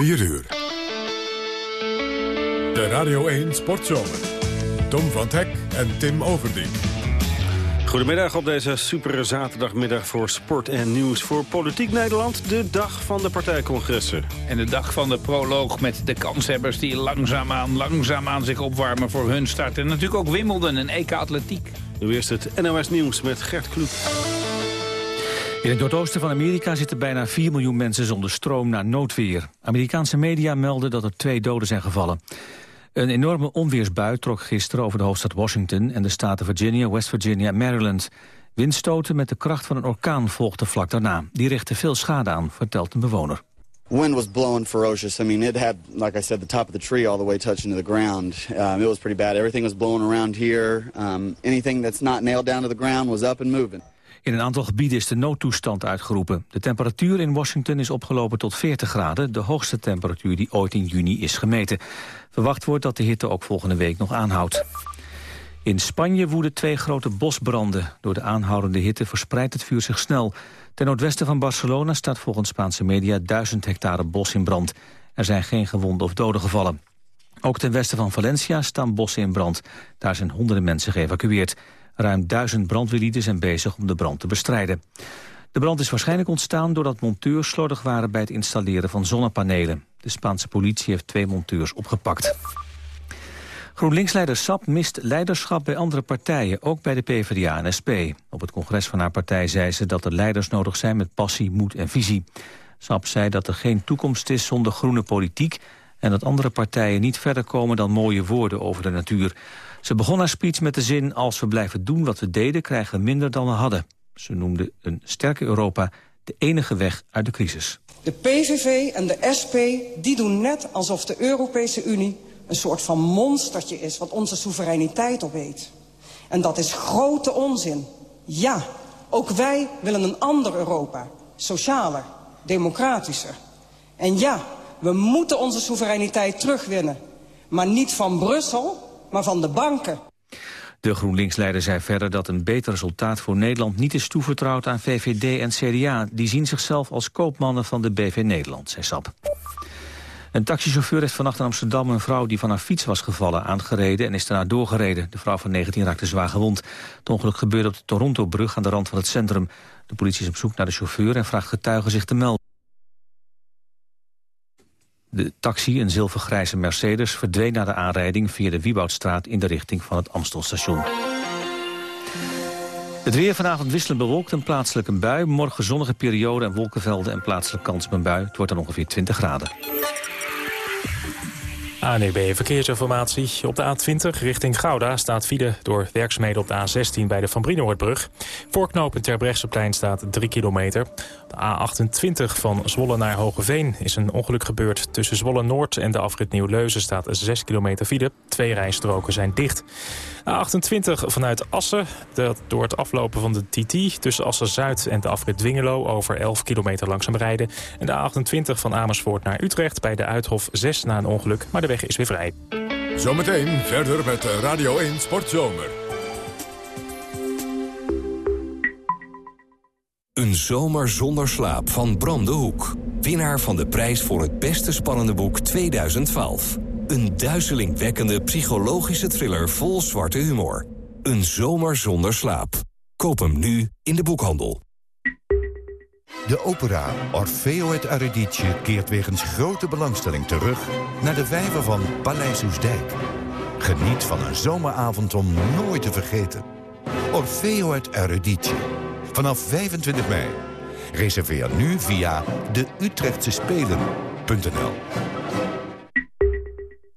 4 uur. De Radio 1 Sportzomer. Tom van Hek en Tim Overdien. Goedemiddag op deze super zaterdagmiddag voor sport en nieuws voor Politiek Nederland. De dag van de partijcongressen. En de dag van de proloog met de kanshebbers die langzaamaan, langzaamaan zich opwarmen voor hun start. En natuurlijk ook Wimbledon en EK Atletiek. Nu eerst het NOS Nieuws met Gert Kloek. In het noordoosten van Amerika zitten bijna 4 miljoen mensen zonder stroom na noodweer. Amerikaanse media melden dat er twee doden zijn gevallen. Een enorme onweersbui trok gisteren over de hoofdstad Washington... en de staten Virginia, West Virginia en Maryland. Windstoten met de kracht van een orkaan volgden vlak daarna. Die richtten veel schade aan, vertelt een bewoner. wind was blowing ferocious. I mean, it had, like I said, the top of the tree all the way touching to the ground. Um, it was pretty bad. Everything was blowing around here. Um, anything that's not nailed down to the ground was up and moving. In een aantal gebieden is de noodtoestand uitgeroepen. De temperatuur in Washington is opgelopen tot 40 graden... de hoogste temperatuur die ooit in juni is gemeten. Verwacht wordt dat de hitte ook volgende week nog aanhoudt. In Spanje woeden twee grote bosbranden. Door de aanhoudende hitte verspreidt het vuur zich snel. Ten noordwesten van Barcelona staat volgens Spaanse media... duizend hectare bos in brand. Er zijn geen gewonden of doden gevallen. Ook ten westen van Valencia staan bossen in brand. Daar zijn honderden mensen geëvacueerd. Ruim duizend brandweerlieden zijn bezig om de brand te bestrijden. De brand is waarschijnlijk ontstaan doordat monteurs slordig waren bij het installeren van zonnepanelen. De Spaanse politie heeft twee monteurs opgepakt. GroenLinks-leider Sap mist leiderschap bij andere partijen, ook bij de PvdA en SP. Op het congres van haar partij zei ze dat er leiders nodig zijn met passie, moed en visie. Sap zei dat er geen toekomst is zonder groene politiek... en dat andere partijen niet verder komen dan mooie woorden over de natuur. Ze begon haar speech met de zin... als we blijven doen wat we deden, krijgen we minder dan we hadden. Ze noemde een sterke Europa de enige weg uit de crisis. De PVV en de SP die doen net alsof de Europese Unie... een soort van monstertje is wat onze soevereiniteit opeet. En dat is grote onzin. Ja, ook wij willen een ander Europa. Socialer, democratischer. En ja, we moeten onze soevereiniteit terugwinnen. Maar niet van Brussel, maar van de banken. De GroenLinks-leider zei verder dat een beter resultaat voor Nederland niet is toevertrouwd aan VVD en CDA. Die zien zichzelf als koopmannen van de BV Nederland, zei Sap. Een taxichauffeur heeft vannacht in Amsterdam een vrouw die van haar fiets was gevallen aangereden en is daarna doorgereden. De vrouw van 19 raakte zwaar gewond. Het ongeluk gebeurde op de Toronto-brug aan de rand van het centrum. De politie is op zoek naar de chauffeur en vraagt getuigen zich te melden. De taxi, een zilvergrijze Mercedes, verdween na de aanrijding via de Wieboudstraat in de richting van het Amstelstation. Het weer vanavond wisselend bewolkt en plaatselijk een bui. Morgen zonnige periode en wolkenvelden en plaatselijk kans op een bui. Het wordt dan ongeveer 20 graden. ANEB Verkeersinformatie. Op de A20 richting Gouda staat file door werkzaamheden op de A16 bij de Van Brienoordbrug. Voorknopend Terbrechtseplein staat 3 kilometer. De A28 van Zwolle naar Hogeveen is een ongeluk gebeurd. Tussen Zwolle Noord en de afrit Nieuw-Leuzen staat 6 kilometer file. Twee rijstroken zijn dicht. A28 vanuit Assen, dat door het aflopen van de TT... tussen Assen-Zuid en de afrit Dwingelo over 11 kilometer langzaam rijden. En de A28 van Amersfoort naar Utrecht bij de Uithof 6 na een ongeluk. Maar de weg is weer vrij. Zometeen verder met Radio 1 Sportzomer. Een zomer zonder slaap van Bram de Hoek. Winnaar van de prijs voor het beste spannende boek 2012. Een duizelingwekkende psychologische thriller vol zwarte humor. Een zomer zonder slaap. Koop hem nu in de boekhandel. De opera Orfeo het Eurydice keert wegens grote belangstelling terug... naar de vijver van Paleis Oesdijk. Geniet van een zomeravond om nooit te vergeten. Orfeo het Eurydice. Vanaf 25 mei. Reserveer nu via de Utrechtse Spelen.nl.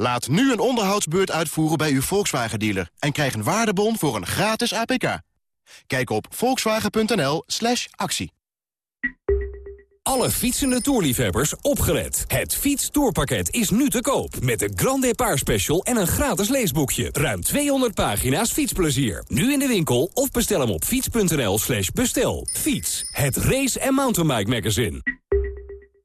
Laat nu een onderhoudsbeurt uitvoeren bij uw Volkswagen-dealer... en krijg een waardebon voor een gratis APK. Kijk op volkswagen.nl slash actie. Alle fietsende toerliefhebbers opgelet. Het fietstoerpakket is nu te koop. Met de Grand Depart Special en een gratis leesboekje. Ruim 200 pagina's fietsplezier. Nu in de winkel of bestel hem op fiets.nl slash bestel. Fiets, het race- en mountainbike magazine.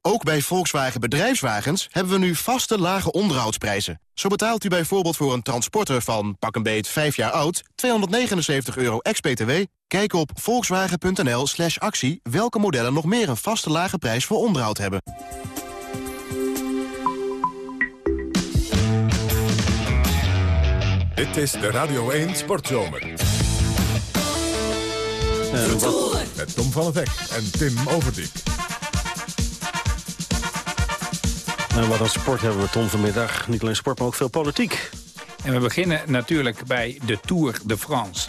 Ook bij Volkswagen Bedrijfswagens hebben we nu vaste lage onderhoudsprijzen. Zo betaalt u bijvoorbeeld voor een transporter van pak een beet 5 jaar oud... 279 euro ex-BTW. Kijk op volkswagen.nl slash actie welke modellen nog meer een vaste lage prijs voor onderhoud hebben. Dit is de Radio 1 Sportzomer. Met Tom van het Hek en Tim Overdijk. Nou, wat een sport hebben we, Tom, vanmiddag. Niet alleen sport, maar ook veel politiek. En we beginnen natuurlijk bij de Tour de France.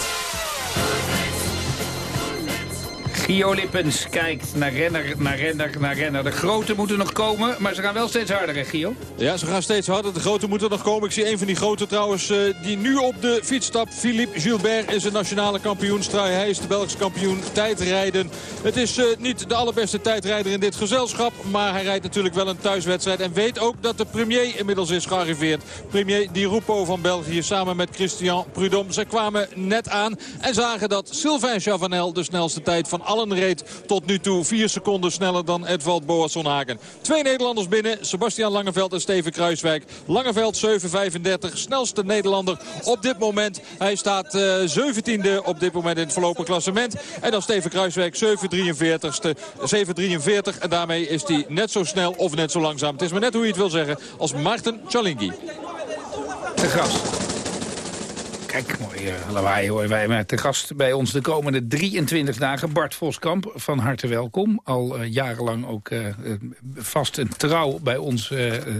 Gio Lippens kijkt naar renner, naar renner, naar renner. De grote moeten nog komen, maar ze gaan wel steeds harder, hè Gio? Ja, ze gaan steeds harder. De grote moeten nog komen. Ik zie een van die grote trouwens eh, die nu op de fiets stapt. Philippe Gilbert is de nationale kampioen. Strui, hij is de Belgische kampioen tijdrijden. Het is eh, niet de allerbeste tijdrijder in dit gezelschap. Maar hij rijdt natuurlijk wel een thuiswedstrijd. En weet ook dat de premier inmiddels is gearriveerd. Premier Di Rupo van België samen met Christian Prudhomme. Ze kwamen net aan en zagen dat Sylvain Chavanel de snelste tijd van allen reed tot nu toe. Vier seconden sneller dan Edvald Boasson-Hagen. Twee Nederlanders binnen. Sebastian Langeveld en Steven Kruiswijk. Langeveld 7.35. Snelste Nederlander op dit moment. Hij staat uh, 17e op dit moment in het voorlopig klassement. En dan Steven Kruiswijk 7.43ste. 7.43 en daarmee is hij net zo snel of net zo langzaam. Het is maar net hoe je het wil zeggen als Martin Chalingi. Gast. Kijk, mooi uh, lawaai hoor. Wij hebben te gast bij ons de komende 23 dagen. Bart Voskamp, van harte welkom. Al uh, jarenlang ook uh, vast en trouw bij ons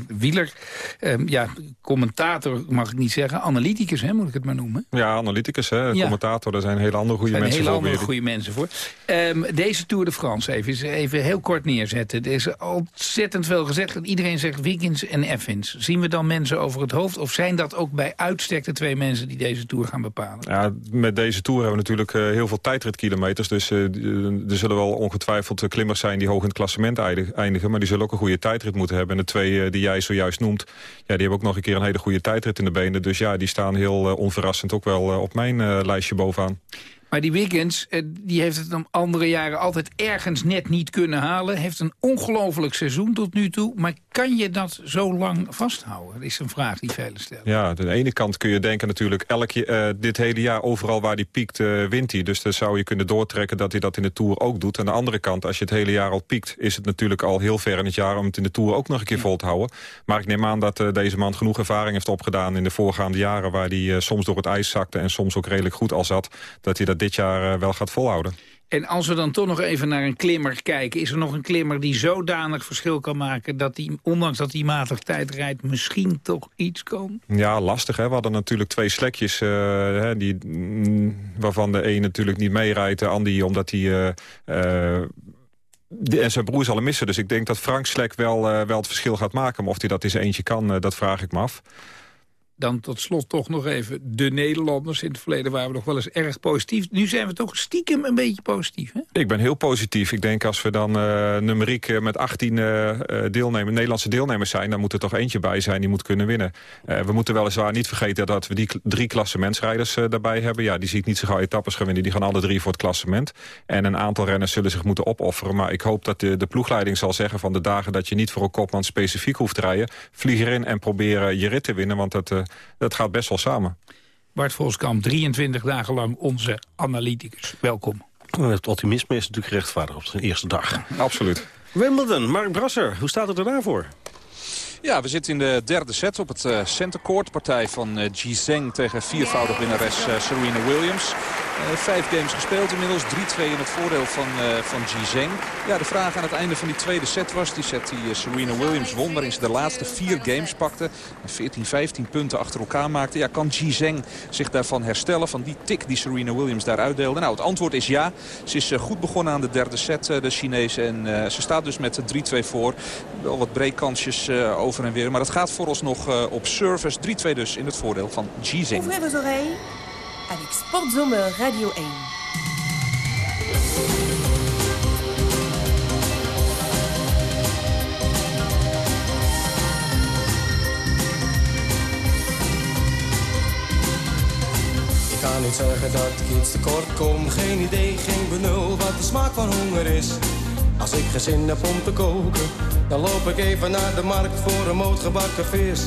wieler. Ehm, ja, commentator mag ik niet zeggen. Analyticus, hè, moet ik het maar noemen. Ja, analyticus, hè. Ja. Commentator, daar zijn hele andere goede mensen hele voor. andere goede mensen voor. Um, deze Tour de France even, even heel kort neerzetten. Er is ontzettend veel gezegd. Iedereen zegt Wiggins en Effins. Zien we dan mensen over het hoofd? Of zijn dat ook bij uitstek de twee mensen die deze Tour gaan bepalen? Ja, met deze Tour hebben we natuurlijk uh, heel veel tijdritkilometers. Dus uh, er zullen wel ongetwijfeld klimmers zijn die hoog in het klassement eindigen. Maar die zullen ook een goede tijdrit moeten hebben. En de twee die jij zojuist noemt, ja, die hebben ook nog een keer een hele goede tijdrit in de benen. Dus ja, die staan heel onverrassend ook wel op mijn lijstje bovenaan. Maar die Wiggins, die heeft het om andere jaren altijd ergens net niet kunnen halen. Heeft een ongelooflijk seizoen tot nu toe. Maar kan je dat zo lang vasthouden? Dat is een vraag die velen stellen. Ja, aan de ene kant kun je denken natuurlijk... Elk, uh, dit hele jaar overal waar hij piekt, uh, wint hij. Dus dan zou je kunnen doortrekken dat hij dat in de Tour ook doet. Aan de andere kant, als je het hele jaar al piekt... is het natuurlijk al heel ver in het jaar om het in de Tour ook nog een keer vol te houden. Maar ik neem aan dat uh, deze man genoeg ervaring heeft opgedaan... in de voorgaande jaren waar hij soms door het ijs zakte... en soms ook redelijk goed al zat, dat hij dat dit jaar wel gaat volhouden. En als we dan toch nog even naar een klimmer kijken... is er nog een klimmer die zodanig verschil kan maken... dat hij, ondanks dat hij matig tijd rijdt, misschien toch iets kan? Ja, lastig. Hè? We hadden natuurlijk twee slekjes... Uh, die, mm, waarvan de een natuurlijk niet meerijdt. De Andy, omdat hij... Uh, uh, en zijn broer zal hem missen. Dus ik denk dat Frank Slek wel, wel het verschil gaat maken. Maar of hij dat eens eentje kan, dat vraag ik me af. Dan tot slot toch nog even de Nederlanders. In het verleden waren we nog wel eens erg positief. Nu zijn we toch stiekem een beetje positief, hè? Ik ben heel positief. Ik denk als we dan uh, numeriek uh, met 18 uh, deelnemers, Nederlandse deelnemers zijn... dan moet er toch eentje bij zijn die moet kunnen winnen. we moeten weliswaar niet vergeten dat we die drie klassementsrijders daarbij hebben. Ja, die zie ik niet zo gauw etappes gaan winnen. Die gaan alle drie voor het klassement. En een aantal renners zullen zich moeten opofferen. Maar ik hoop dat de, de ploegleiding zal zeggen van de dagen... dat je niet voor een kopman specifiek hoeft te rijden... vlieg erin en probeer je rit te winnen, want dat dat gaat best wel samen. Bart Volskamp, 23 dagen lang onze analyticus. Welkom. Het optimisme is natuurlijk rechtvaardig op zijn eerste dag. Absoluut. Wimbledon, Mark Brasser, hoe staat het er daarvoor? Ja, we zitten in de derde set op het uh, centercourt. Partij van uh, Ji Zheng tegen viervoudig winnares uh, Serena Williams. Uh, vijf games gespeeld inmiddels. 3-2 in het voordeel van, uh, van. Ja, de vraag aan het einde van die tweede set was... die set die uh, Serena Williams won, waarin ze de laatste vier games pakte. 14, 15 punten achter elkaar maakte. Ja, kan Zheng zich daarvan herstellen, van die tik die Serena Williams daar uitdeelde? Nou, het antwoord is ja. Ze is goed begonnen aan de derde set, de Chinese. En ze staat dus met 3-2 voor. Wel wat breekkansjes over en weer. Maar het gaat vooralsnog op service. 3-2 dus in het voordeel van Zheng avec Sportzomer Radio 1. Ik kan niet zeggen dat ik iets tekort kom. Geen idee, geen benul wat de smaak van honger is. Als ik gezin heb om te koken, dan loop ik even naar de markt voor een moot gebakken vis.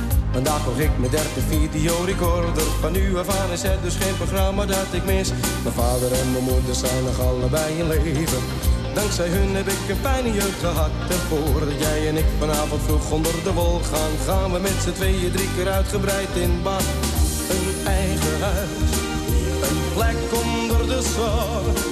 Vandaag kocht ik mijn derde videorecorder. Van nu af aan is het dus geen programma dat ik mis. Mijn vader en mijn moeder zijn nog allebei in leven. Dankzij hun heb ik een fijne jeugd gehad. En voordat jij en ik vanavond vroeg onder de wol gaan, gaan we met z'n tweeën drie keer uitgebreid in bad. Een eigen huis, een plek onder de zon.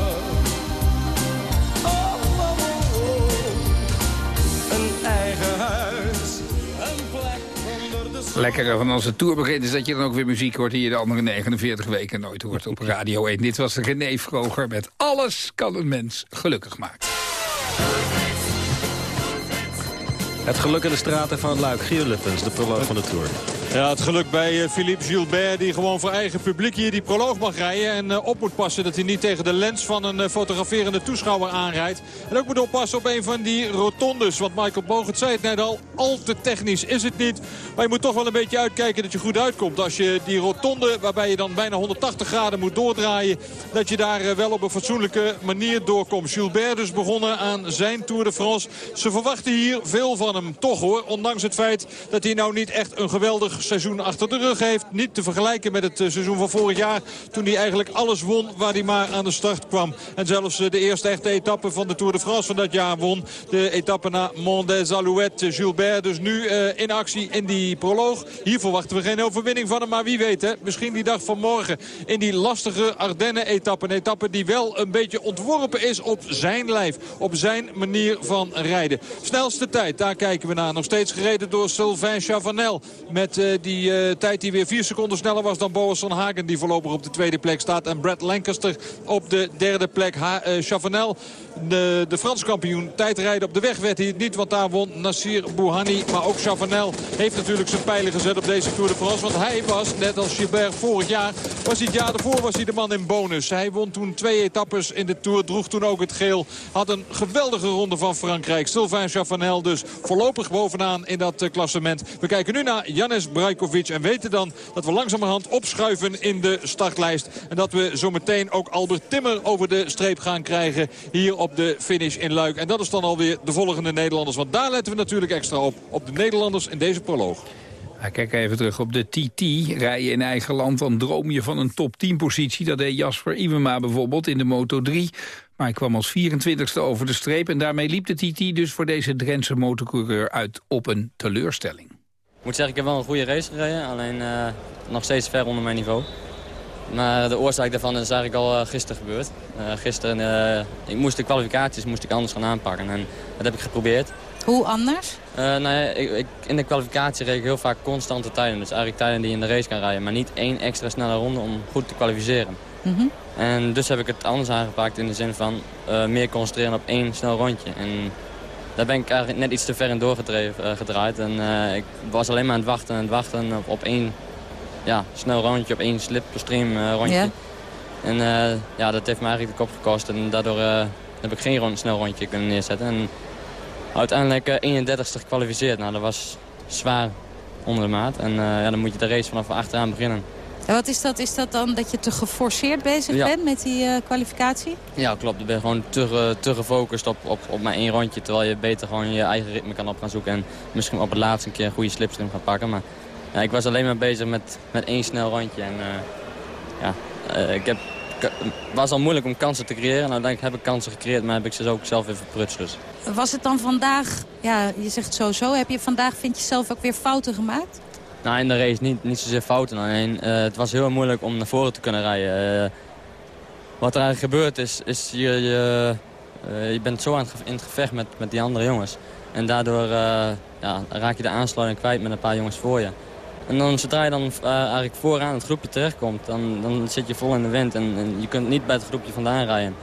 De. Lekkere van onze tour begint is dat je dan ook weer muziek hoort... die je de andere 49 weken nooit hoort op Radio 1. Dit was René Vroger met Alles kan een mens gelukkig maken. Het geluk in de straten van Luik. Gio de proloog van de Tour. Ja, het geluk bij eh, Philippe Gilbert die gewoon voor eigen publiek hier die proloog mag rijden. En eh, op moet passen dat hij niet tegen de lens van een eh, fotograferende toeschouwer aanrijdt. En ook moet oppassen op een van die rotondes. Want Michael Bogert zei het net al, al te technisch is het niet. Maar je moet toch wel een beetje uitkijken dat je goed uitkomt. Als je die rotonde, waarbij je dan bijna 180 graden moet doordraaien... dat je daar wel op een fatsoenlijke manier doorkomt. Gilbert dus begonnen aan zijn Tour de France. Ze verwachten hier veel van hem, toch hoor. Ondanks het feit dat hij nou niet echt een geweldig seizoen achter de rug heeft. Niet te vergelijken met het eh, seizoen van vorig jaar. Toen hij eigenlijk alles won waar hij maar aan de start kwam. En zelfs eh, de eerste echte etappe van de Tour de France van dat jaar won. De etappe naar Mont des Alouettes. Gilbert dus nu uh, in actie in die proloog. Hier verwachten we geen overwinning van hem. Maar wie weet hè. Misschien die dag van morgen in die lastige Ardennen-etappe. Een etappe die wel een beetje ontworpen is op zijn lijf. Op zijn manier van rijden. Snelste tijd, daar kijken we naar. Nog steeds gereden door Sylvain Chavanel. Met die tijd die weer vier seconden sneller was dan Boas van Hagen. Die voorlopig op de tweede plek staat. En Brad Lancaster op de derde plek. Ha Chavanel, de, de Frans kampioen. Tijdrijden op de weg werd hij het niet. Want daar won Nassir Bouhanni. Maar ook Chavanel heeft natuurlijk zijn pijlen gezet op deze Tour de France. Want hij was, net als Gilbert vorig jaar, was hij het jaar daarvoor was hij de man in bonus. Hij won toen twee etappes in de Tour. Droeg toen ook het geel. Had een geweldige ronde van Frankrijk. Sylvain Chavanel dus voorlopig bovenaan in dat klassement. We kijken nu naar Janis Brajkovic. En weten dan dat we langzamerhand opschuiven in de startlijst. En dat we zometeen ook Albert Timmer over de streep gaan krijgen. Hier op de finish in Luik. En dat is dan alweer de volgende Nederlanders. Want daar letten we natuurlijk extra op. Op de Nederlanders in deze proloog. kijk even terug op de TT. Rij je in eigen land, dan droom je van een top 10 positie. Dat deed Jasper Iwema bijvoorbeeld in de Moto 3. Maar hij kwam als 24ste over de streep. En daarmee liep de TT dus voor deze Drentse motorcoureur uit op een teleurstelling. Ik moet zeggen, ik heb wel een goede race gereden. Alleen uh, nog steeds ver onder mijn niveau. Maar de oorzaak daarvan is eigenlijk al uh, gisteren gebeurd. Uh, gisteren ik moest de kwalificaties moest ik anders gaan aanpakken. En dat heb ik geprobeerd. Hoe anders? nou ja, ik, ik, in de kwalificatie reed ik heel vaak constante tijden. Dus eigenlijk tijden die je in de race kan rijden. Maar niet één extra snelle ronde om goed te kwalificeren. Mm En dus heb ik het anders aangepakt in de zin van meer concentreren op één snel rondje. En daar ben ik eigenlijk net iets te ver in doorgedraaid. En ik was alleen maar aan het wachten en het wachten op, op één ja, snel rondje op één slipstream uh, rondje. Ja. En ja, dat heeft me eigenlijk de kop gekost. En daardoor heb ik geen rond, snel rondje kunnen neerzetten. En uiteindelijk 31ste gekwalificeerd. Nou, dat was zwaar onder de maat. En ja, dan moet je de race vanaf achteraan beginnen. En wat is dat? Is dat dan dat je te geforceerd bezig bent met die kwalificatie? Ja, klopt. Je bent gewoon te, te gefocust op, op, op maar één rondje. Terwijl je beter gewoon je eigen ritme kan op gaan zoeken. En misschien op het laatste een keer een goede slipstream gaan pakken. Maar ja, ik was alleen maar bezig met, met één snel rondje. En, uh, ja, ik heb, was al moeilijk om kansen te creëren. Nou, uiteindelijk heb ik kansen gecreëerd, maar heb ik ze ook zelf even verprutst. Dus. Was het dan vandaag, ja, je zegt sowieso, heb je vandaag, vind je zelf ook weer fouten gemaakt? Nou, in de race niet, niet zozeer fouten. Alleen, uh, het was heel moeilijk om naar voren te kunnen rijden. wat er eigenlijk gebeurt is, is je, je, je bent zo in het gevecht met, met die andere jongens. En daardoor ja, raak je de aansluiting kwijt met een paar jongens voor je. En dan, zodra je dan eigenlijk vooraan het groepje terechtkomt, dan, dan zit je vol in de wind. En, en, je kunt niet bij het groepje vandaan rijden.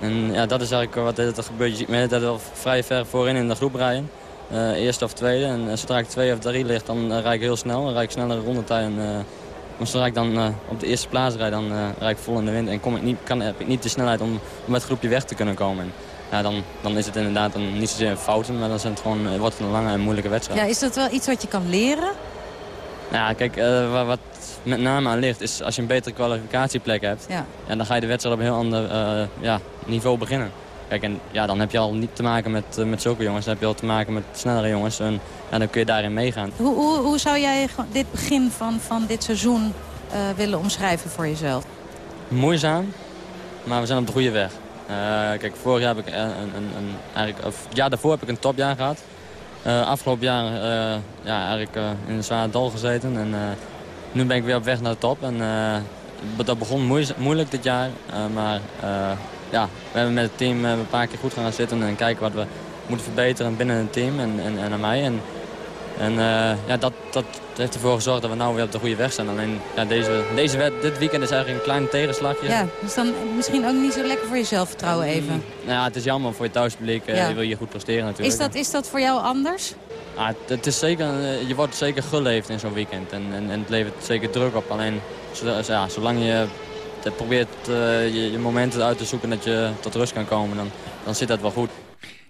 En ja, dat is eigenlijk wat er gebeurt. Je ziet me dat al vrij ver voorin in de groep rijden. Uh, eerste of tweede. En uh, zodra ik twee of drie ligt, dan rijd ik heel snel. Dan rijd ik snellere rondetijd. En, maar zodra ik dan op de eerste plaats rijd, dan rijd ik vol in de wind. En kom ik niet, kan, heb ik niet de snelheid om, om met het groepje weg te kunnen komen. En, ja, dan, dan is het inderdaad een, niet zozeer een fouten, maar dan zijn het gewoon, wordt het een lange en moeilijke wedstrijd. Ja, is dat wel iets wat je kan leren? Nou, kijk, uh, wat met name aan ligt is als je een betere kwalificatieplek hebt... Ja. En dan ga je de wedstrijd op een heel ander uh, ja, niveau beginnen. Kijk, en ja, dan heb je al niet te maken met, uh, met zulke jongens. Dan heb je al te maken met snellere jongens. En ja, dan kun je daarin meegaan. Hoe, hoe, hoe zou jij dit begin van, van dit seizoen willen omschrijven voor jezelf? Moeizaam, maar we zijn op de goede weg. kijk, vorig jaar heb ik een, een, een, eigenlijk, of, jaar daarvoor heb ik een topjaar gehad. Uh, afgelopen jaar uh, ja, eigenlijk uh, in een zware dal gezeten. En nu ben ik weer op weg naar de top. En, dat begon moeilijk dit jaar. maar ja, we hebben met het team een paar keer goed gaan zitten en kijken wat we moeten verbeteren binnen het team en, en, en aan mij. En, en ja, dat, dat heeft ervoor gezorgd dat we nu weer op de goede weg zijn. Alleen ja, deze, deze wet, dit weekend is eigenlijk een klein tegenslagje. Ja, dus dan misschien ook niet zo lekker voor je zelfvertrouwen even. Nou ja, het is jammer voor je thuispubliek. Ja. Je wil je goed presteren natuurlijk. Is dat, is dat voor jou anders? Ah, het is zeker, je wordt zeker geleefd in zo'n weekend. En, en, en, het levert zeker druk op. Alleen ja, zolang je probeert uh, je, je momenten uit te zoeken dat je tot rust kan komen, dan, dan zit dat wel goed.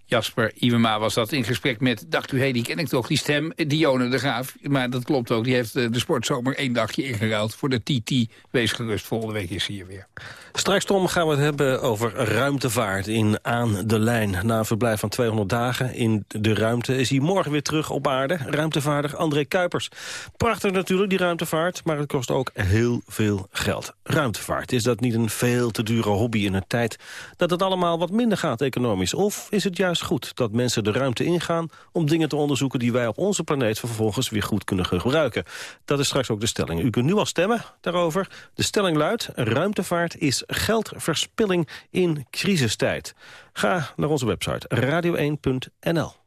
Jasper Iwema was dat in gesprek met, dacht u, hé, die ken ik toch, die stem, Dione de Graaf. Maar dat klopt ook, die heeft eh, de sportzomer één dagje ingeruild voor de TT. Wees gerust, volgende week is hij hier weer. Straks, Tom, gaan we het hebben over ruimtevaart in Aan de Lijn. Na een verblijf van 200 dagen in de ruimte is hij morgen weer terug op aarde. Ruimtevaarder André Kuipers. Prachtig natuurlijk, die ruimtevaart, maar het kost ook heel veel geld. Ruimtevaart, is dat niet een veel te dure hobby in een tijd dat het allemaal wat minder gaat economisch? Of is het juist goed dat mensen de ruimte ingaan om dingen te onderzoeken die wij op onze planeet vervolgens weer goed kunnen gebruiken? Dat is straks ook de stelling. U kunt nu al stemmen daarover. De stelling luidt, ruimtevaart is geldverspilling in crisistijd. Ga naar onze website radio1.nl.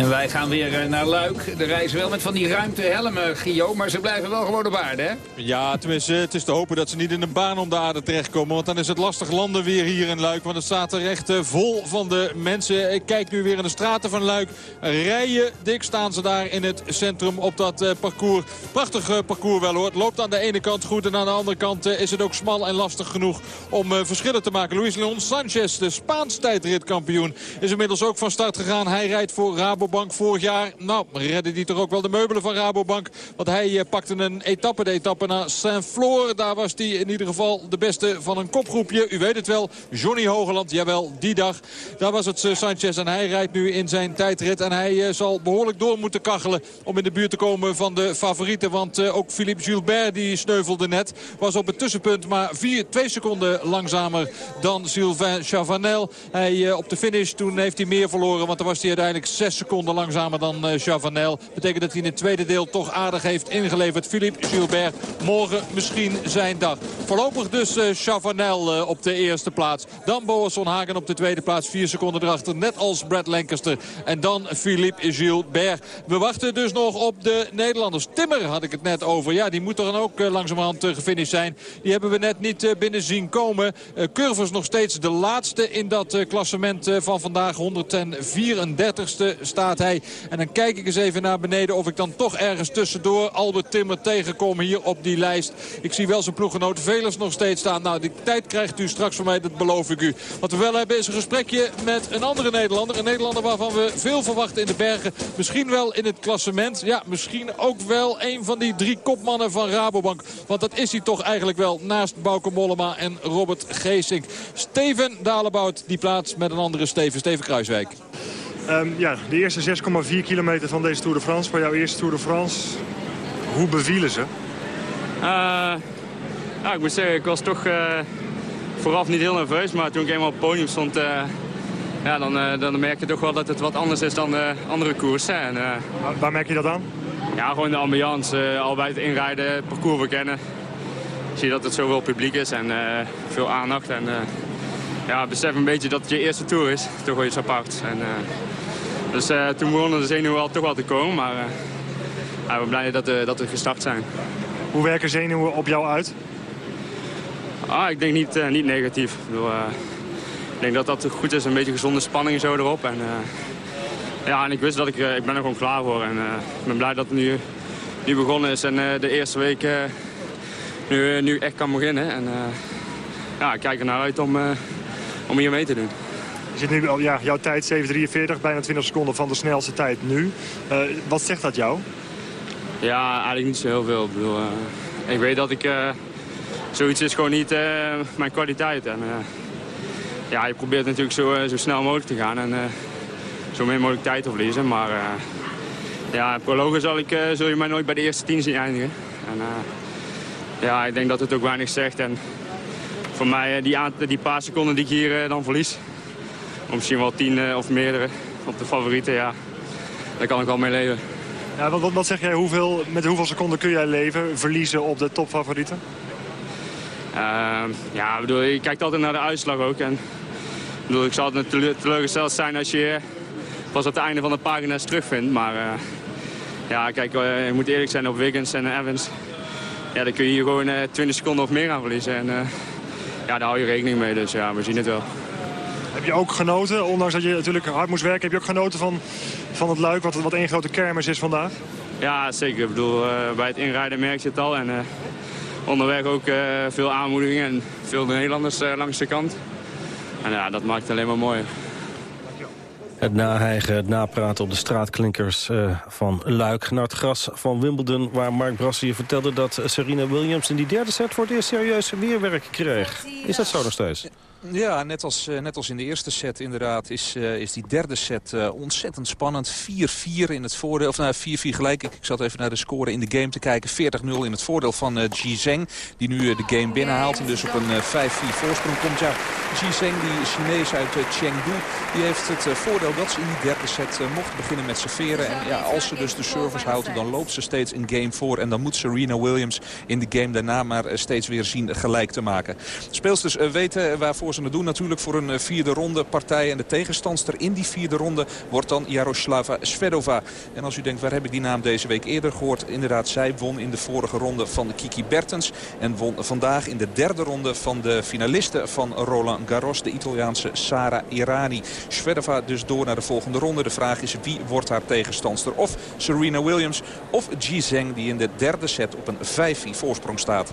En wij gaan weer eh, naar Luik. De reizen wel met van die ruimtehelmen, Gio. Maar ze blijven wel gewoon op aarde, hè? Ja, tenminste, het is te hopen dat ze niet in een baan om de aarde terechtkomen. Want dan is het lastig landen weer hier in Luik. Want het staat er echt eh, vol van de mensen. Ik kijk nu weer in de straten van Luik. Rijen dik staan ze daar in het centrum op dat uh, parcours. Prachtig parcours wel hoor. Het loopt aan de ene kant goed. En aan de andere kant is het ook smal en lastig genoeg om verschillen te maken. Luis Leon Sanchez, de Spaans tijdritkampioen, is inmiddels ook van start gegaan. Hij rijdt voor Rabo Vorig jaar. Nou, redde hij toch ook wel de meubelen van Rabobank. Want hij eh, pakte een etappe, de etappe naar Saint-Floor. Daar was hij in ieder geval de beste van een kopgroepje. U weet het wel, Johnny Hogeland, jawel, die dag. Daar was het uh, Sanchez en hij rijdt nu in zijn tijdrit. En hij uh, zal behoorlijk door moeten kachelen om in de buurt te komen van de favorieten. Want ook Philippe Gilbert, die sneuvelde net, was op het tussenpunt maar 4, 2 seconden langzamer dan Sylvain Chavanel. Hij op de finish, toen heeft hij meer verloren, want dan was hij uiteindelijk 6 seconden langzamer dan uh, Chavanel. Betekent dat hij in het tweede deel toch aardig heeft ingeleverd. Philippe Gilbert, morgen misschien zijn dag. Voorlopig dus uh, Chavanel uh, op de eerste plaats. Dan Boas Hagen op de tweede plaats. Vier seconden erachter, net als Brad Lancaster. En dan Philippe Gilbert. We wachten dus nog op de Nederlanders. Timmer had ik het net over. Ja, die moet er dan ook langzamerhand gefinished zijn. Die hebben we net niet binnen zien komen. Curvers nog steeds de laatste in dat klassement van vandaag. 134ste staat hij. En dan kijk ik eens even naar beneden of ik dan toch ergens tussendoor Albert Timmer tegenkom hier op die lijst. Ik zie wel zijn ploeggenoot Velers nog steeds staan. Nou, die tijd krijgt u straks van mij, dat beloof ik u. Wat we wel hebben is een gesprekje met een andere Nederlander. Een Nederlander waarvan we veel verwachten in de bergen. Misschien wel in het klassement. Ja, misschien ook wel een van die drie kopmannen van Rabobank. Want dat is hij toch eigenlijk wel naast Bauke Mollema en Robert Geesink. Steven Dalebout die plaats met een andere Steven, Steven Kruiswijk. Um, ja, de eerste 6,4 kilometer van deze Tour de France, voor jouw eerste Tour de France. Hoe bevielen ze? Uh, ja, ik moet zeggen, ik was toch uh, vooraf niet heel nerveus. Maar toen ik eenmaal op het podium stond, uh, ja, dan, dan merk je toch wel dat het wat anders is dan andere koersen. En, waar, waar, merk je dat aan? Ja, gewoon de ambiance. al bij het inrijden, het parcours verkennen. Zie je dat het zoveel publiek is en veel aandacht. En, ja, besef een beetje dat het je eerste tour is. Toch wel iets apart. En, dus uh, toen begonnen de zenuwen wel toch wel te komen. Maar uh, ja, we zijn blij dat, uh, dat we gestart zijn. Hoe werken zenuwen op jou uit? Ah, ik denk niet, niet negatief. Ik, bedoel, ik denk dat dat goed is. Een beetje gezonde spanning zo erop. En, ja, en ik wist dat ik, ik ben er gewoon klaar voor. En ik ben blij dat het nu, nu begonnen is. En de eerste week nu, nu echt kan beginnen. En ja, ik kijk er naar uit om, om hier mee te doen. Zit nu, ja, jouw tijd 7.43, bijna 20 seconden van de snelste tijd nu. Uh, wat zegt dat jou? Ja, eigenlijk niet zo heel veel. Ik, bedoel, uh, ik weet dat ik... Uh, zoiets is gewoon niet mijn kwaliteit. En, ja, je probeert natuurlijk zo, zo snel mogelijk te gaan en zo min mogelijk tijd te verliezen. Maar ja, prologen zal, ik, zul je mij nooit bij de eerste tien zien eindigen. En, ja, ik denk dat het ook weinig zegt. En voor mij, die, die paar seconden die ik hier dan verlies, misschien wel tien eh, of meerdere op de favorieten, ja. Daar kan ik wel mee leven. Ja, wat, wat zeg jij, hoeveel, met hoeveel seconden kun jij leven, verliezen op de topfavorieten? Uh, ja, bedoel, je kijkt altijd naar de uitslag ook. En, bedoel, ik zal het teleurgesteld zijn als je pas op het einde van de pagina's terugvindt. Maar uh, ja, kijk, uh, je moet eerlijk zijn op Wiggins en Evans. Ja, dan kun je hier gewoon 20 seconden of meer aan verliezen. En ja, daar hou je rekening mee. Dus ja, we zien het wel. Heb je ook genoten, ondanks dat je natuurlijk hard moest werken... heb je ook genoten van, van het luik, wat, wat één grote kermis is vandaag? Ja, zeker. Ik bedoel, uh, bij het inrijden merk je het al. En uh, onderweg ook uh, veel aanmoediging en veel Nederlanders langs de kant. En ja, dat maakt het alleen maar mooier. Het naheigen, het napraten op de straatklinkers uh, van Luik naar het gras van Wimbledon... waar Mark Brassier vertelde dat Serena Williams in die derde set... voor het eerst serieus weerwerk kreeg. Is dat zo nog steeds? Ja, net als, eh, net als in de eerste set inderdaad is, uh, is die derde set uh, ontzettend spannend. 4-4 in het voordeel, of nou 4-4 gelijk. Ik, ik, zat even naar de score in de game te kijken. 40-0 in het voordeel van uh, Ji Zheng, die nu de game binnenhaalt en dus op een 5-4 voorsprong komt. Ja, Ji Zheng, die Chinees uit Chengdu, die heeft het voordeel dat ze in die derde set mocht beginnen met serveren. En ja, als ze dus de service houdt, dan loopt ze steeds een game voor. En dan moet Serena Williams in de game daarna maar steeds weer zien gelijk te maken. Speelsters weten waarvoor ze doen natuurlijk voor een vierde ronde partij. En de tegenstandster in die vierde ronde wordt dan Jaroslava Svedova. En als u denkt, waar heb ik die naam deze week eerder gehoord? Inderdaad, zij won in de vorige ronde van Kiki Bertens. En won vandaag in de derde ronde van de finalisten van Roland Garros. De Italiaanse Sara Irani. Svedova dus door naar de volgende ronde. De vraag is wie wordt haar tegenstandster? Of Serena Williams of Ji Zheng die in de derde set op een 5-4 voorsprong staat.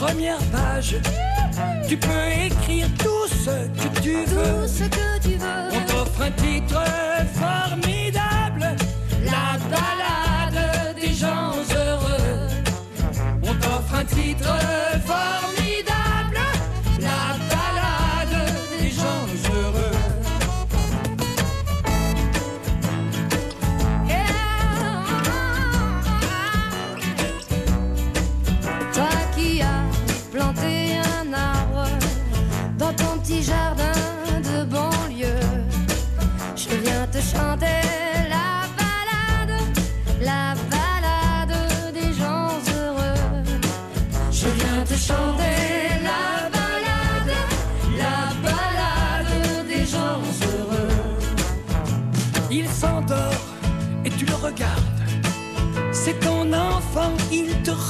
première page, tu peux écrire tout ce que tu veux.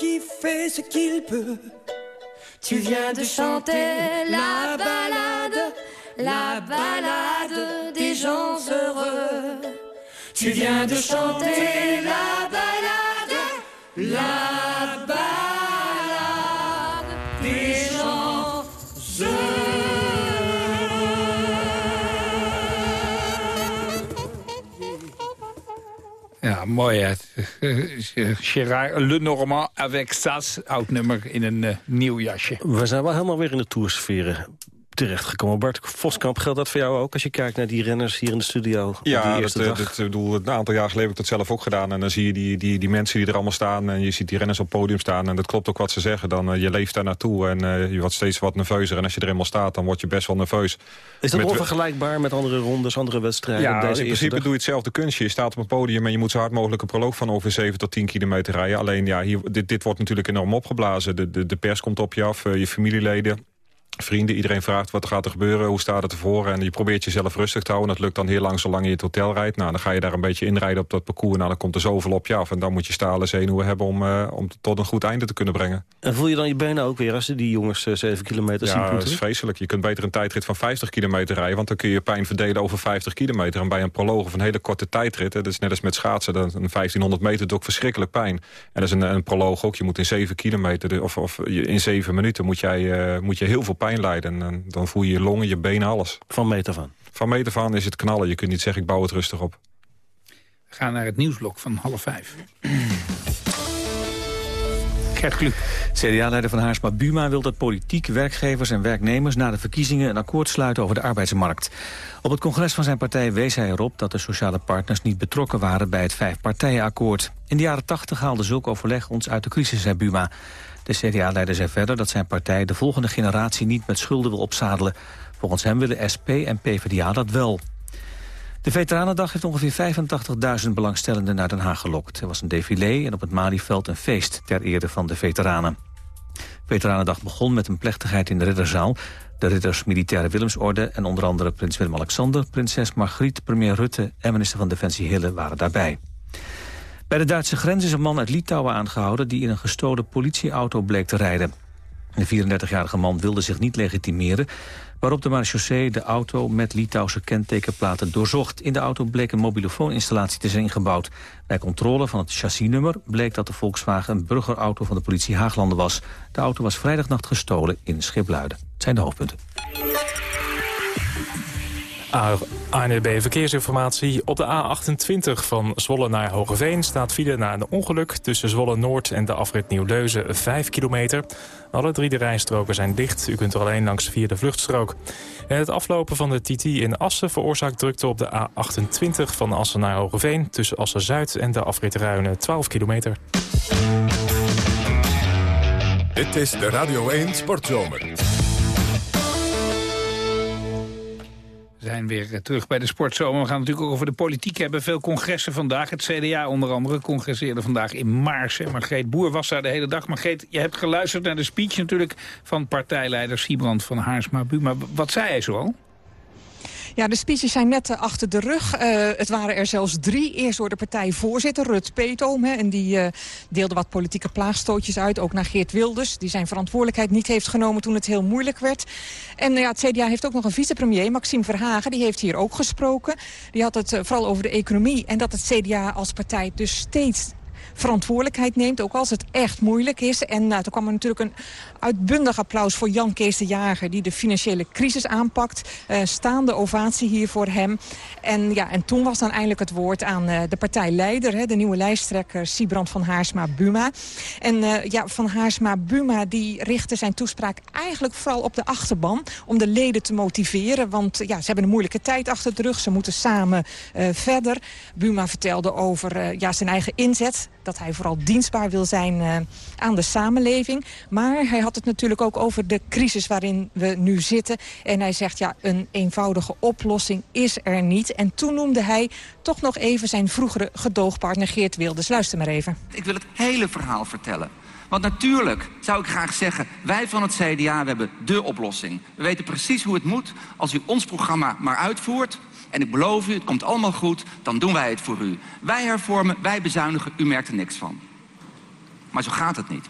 qui fait ce qu'il peut. Tu viens de chanter la balade, la balade des gens heureux. Tu viens de chanter la balade, la Ja, mooi hè. Gérard Lenormand avec Sas, oud nummer in een eh, nieuw jasje. We zijn wel helemaal weer in de toersferen terechtgekomen. Bart Voskamp, geldt dat voor jou ook als je kijkt naar die renners hier in de studio? die Ja, dat, eh, dag? dat, ik bedoel, een aantal jaar geleden heb ik dat zelf ook gedaan. En dan zie je die, die, die mensen die er allemaal staan. En je ziet die renners op het podium staan. En dat klopt ook wat ze zeggen. Dan, eh, je leeft daar naartoe en eh, je wordt steeds wat nerveuzer. En als je er eenmaal staat, dan word je best wel nerveus. Is dat Met- onvergelijkbaar met andere rondes, andere wedstrijden Ja, in deze principe dag? doe je hetzelfde kunstje. Je staat op een podium en je moet zo hard mogelijk een proloog van over 7 tot 10 kilometer rijden. Alleen ja, hier, dit, dit wordt natuurlijk enorm opgeblazen. De, de, de pers komt op je af, eh, je familieleden. Vrienden. Iedereen vraagt wat er gaat er gebeuren, hoe staat het ervoor. En je probeert jezelf rustig te houden. Dat lukt dan heel lang zolang je het hotel rijdt. Nou, dan ga je daar een beetje inrijden op dat parcours. Nou, dan komt er zoveel op je af. En dan moet je stalen zenuwen hebben om, uh, om tot een goed einde te kunnen brengen. En voel je dan je benen ook weer als je die jongens uh, 7 kilometer zien Ja, dat is vreselijk. Je kunt beter een tijdrit van 50 kilometer rijden. Want dan kun je pijn verdelen over 50 kilometer. En bij een proloog of een hele korte tijdrit... dat is net als met schaatsen, dan een 1500 meter doet ook verschrikkelijk pijn. En dat is een, een proloog ook. Je moet in 7 kilometer, of, of in 7 minuten moet, jij, uh, moet je heel veel pijn lijden. En dan voel je je longen, je benen, alles. Van meter van? Van meter van is het knallen. Je kunt niet zeggen, ik bouw het rustig op. We gaan naar het nieuwsblok van half vijf. CDA-leider van Haarsma Buma wil dat politiek, werkgevers en werknemers... na de verkiezingen een akkoord sluiten over de arbeidsmarkt. Op het congres van zijn partij wees hij erop dat de sociale partners... niet betrokken waren bij het vijfpartijenakkoord. In de jaren tachtig haalde zulk overleg ons uit de crisis, zei Buma. De CDA-leider zei verder dat zijn partij de volgende generatie niet met schulden wil opzadelen. Volgens hem willen SP en PvdA dat wel. De Veteranendag heeft ongeveer 85.000 belangstellenden naar Den Haag gelokt. Er was een défilé en op het Malieveld een feest ter ere van de veteranen. Veteranendag begon met een plechtigheid in de Ridderzaal. De ridders Militaire Willemsorde en onder andere prins Willem-Alexander... prinses Margriet, premier Rutte en minister van Defensie Hille waren daarbij. Bij de Duitse grens is een man uit Litouwen aangehouden... die in een gestolen politieauto bleek te rijden. De 34-jarige man wilde zich niet legitimeren... waarop de marechaussee de auto met Litouwse kentekenplaten doorzocht. In de auto bleek een mobilofooninstallatie te zijn ingebouwd. Bij controle van het chassisnummer bleek dat de Volkswagen... een burgerauto van de politie Haaglanden was. De auto was vrijdagnacht gestolen in Schipluiden. Het zijn de hoofdpunten. ANB Verkeersinformatie. Op de A28 van Zwolle naar Hogeveen staat file na een ongeluk... tussen Zwolle Noord en de afrit Nieuw-Leuzen 5 kilometer. Alle drie de rijstroken zijn dicht. U kunt er alleen langs via de vluchtstrook. En het aflopen van de TT in Assen veroorzaakt drukte op de A28 van Assen naar Hogeveen... tussen Assen-Zuid en de afrit Ruinen 12 kilometer. Dit is de Radio 1 Sportzomer. Zijn weer terug bij de sportzomer. We gaan natuurlijk ook over de politiek hebben. Veel congressen vandaag. Het CDA onder andere congresseerde vandaag in Maarsen. Margreet Boer was daar de hele dag. Margreet, je hebt geluisterd naar de speech natuurlijk... van partijleider Siebrand van Haarsma Buma. Wat zei hij zoal? Ja, de speeches zijn net uh, achter de rug. Uh, het waren er zelfs drie. Eerst door de partijvoorzitter, Rut Peetoom. Hè, en die uh, deelde wat politieke plaagstootjes uit. Ook naar Geert Wilders, die zijn verantwoordelijkheid niet heeft genomen toen het heel moeilijk werd. En ja, het CDA heeft ook nog een vicepremier, Maxime Verhagen. Die heeft hier ook gesproken. Die had het vooral over de economie. En dat het CDA als partij dus steeds verantwoordelijkheid neemt, ook als het echt moeilijk is. En nou, toen kwam er natuurlijk een uitbundig applaus voor Jan Kees de Jager... die de financiële crisis aanpakt. Uh, staande ovatie hier voor hem. En, ja, en toen was dan eindelijk het woord aan uh, de partijleider... Hè, de nieuwe lijsttrekker Siebrand van Haarsma-Buma. En uh, ja, van Haarsma-Buma die richtte zijn toespraak eigenlijk vooral op de achterban... om de leden te motiveren, want ja, ze hebben een moeilijke tijd achter de rug. Ze moeten samen verder. Buma vertelde over ja, zijn eigen inzet dat hij vooral dienstbaar wil zijn uh, aan de samenleving. Maar hij had het natuurlijk ook over de crisis waarin we nu zitten. En hij zegt, ja, een eenvoudige oplossing is er niet. En toen noemde hij toch nog even zijn vroegere gedoogpartner Geert Wilders. Luister maar even. Ik wil het hele verhaal vertellen. Want natuurlijk zou ik graag zeggen, wij van het CDA hebben dé oplossing. We weten precies hoe het moet als u ons programma maar uitvoert... En ik beloof u, het komt allemaal goed, dan doen wij het voor u. Wij hervormen, wij bezuinigen, u merkt er niks van. Maar zo gaat het niet.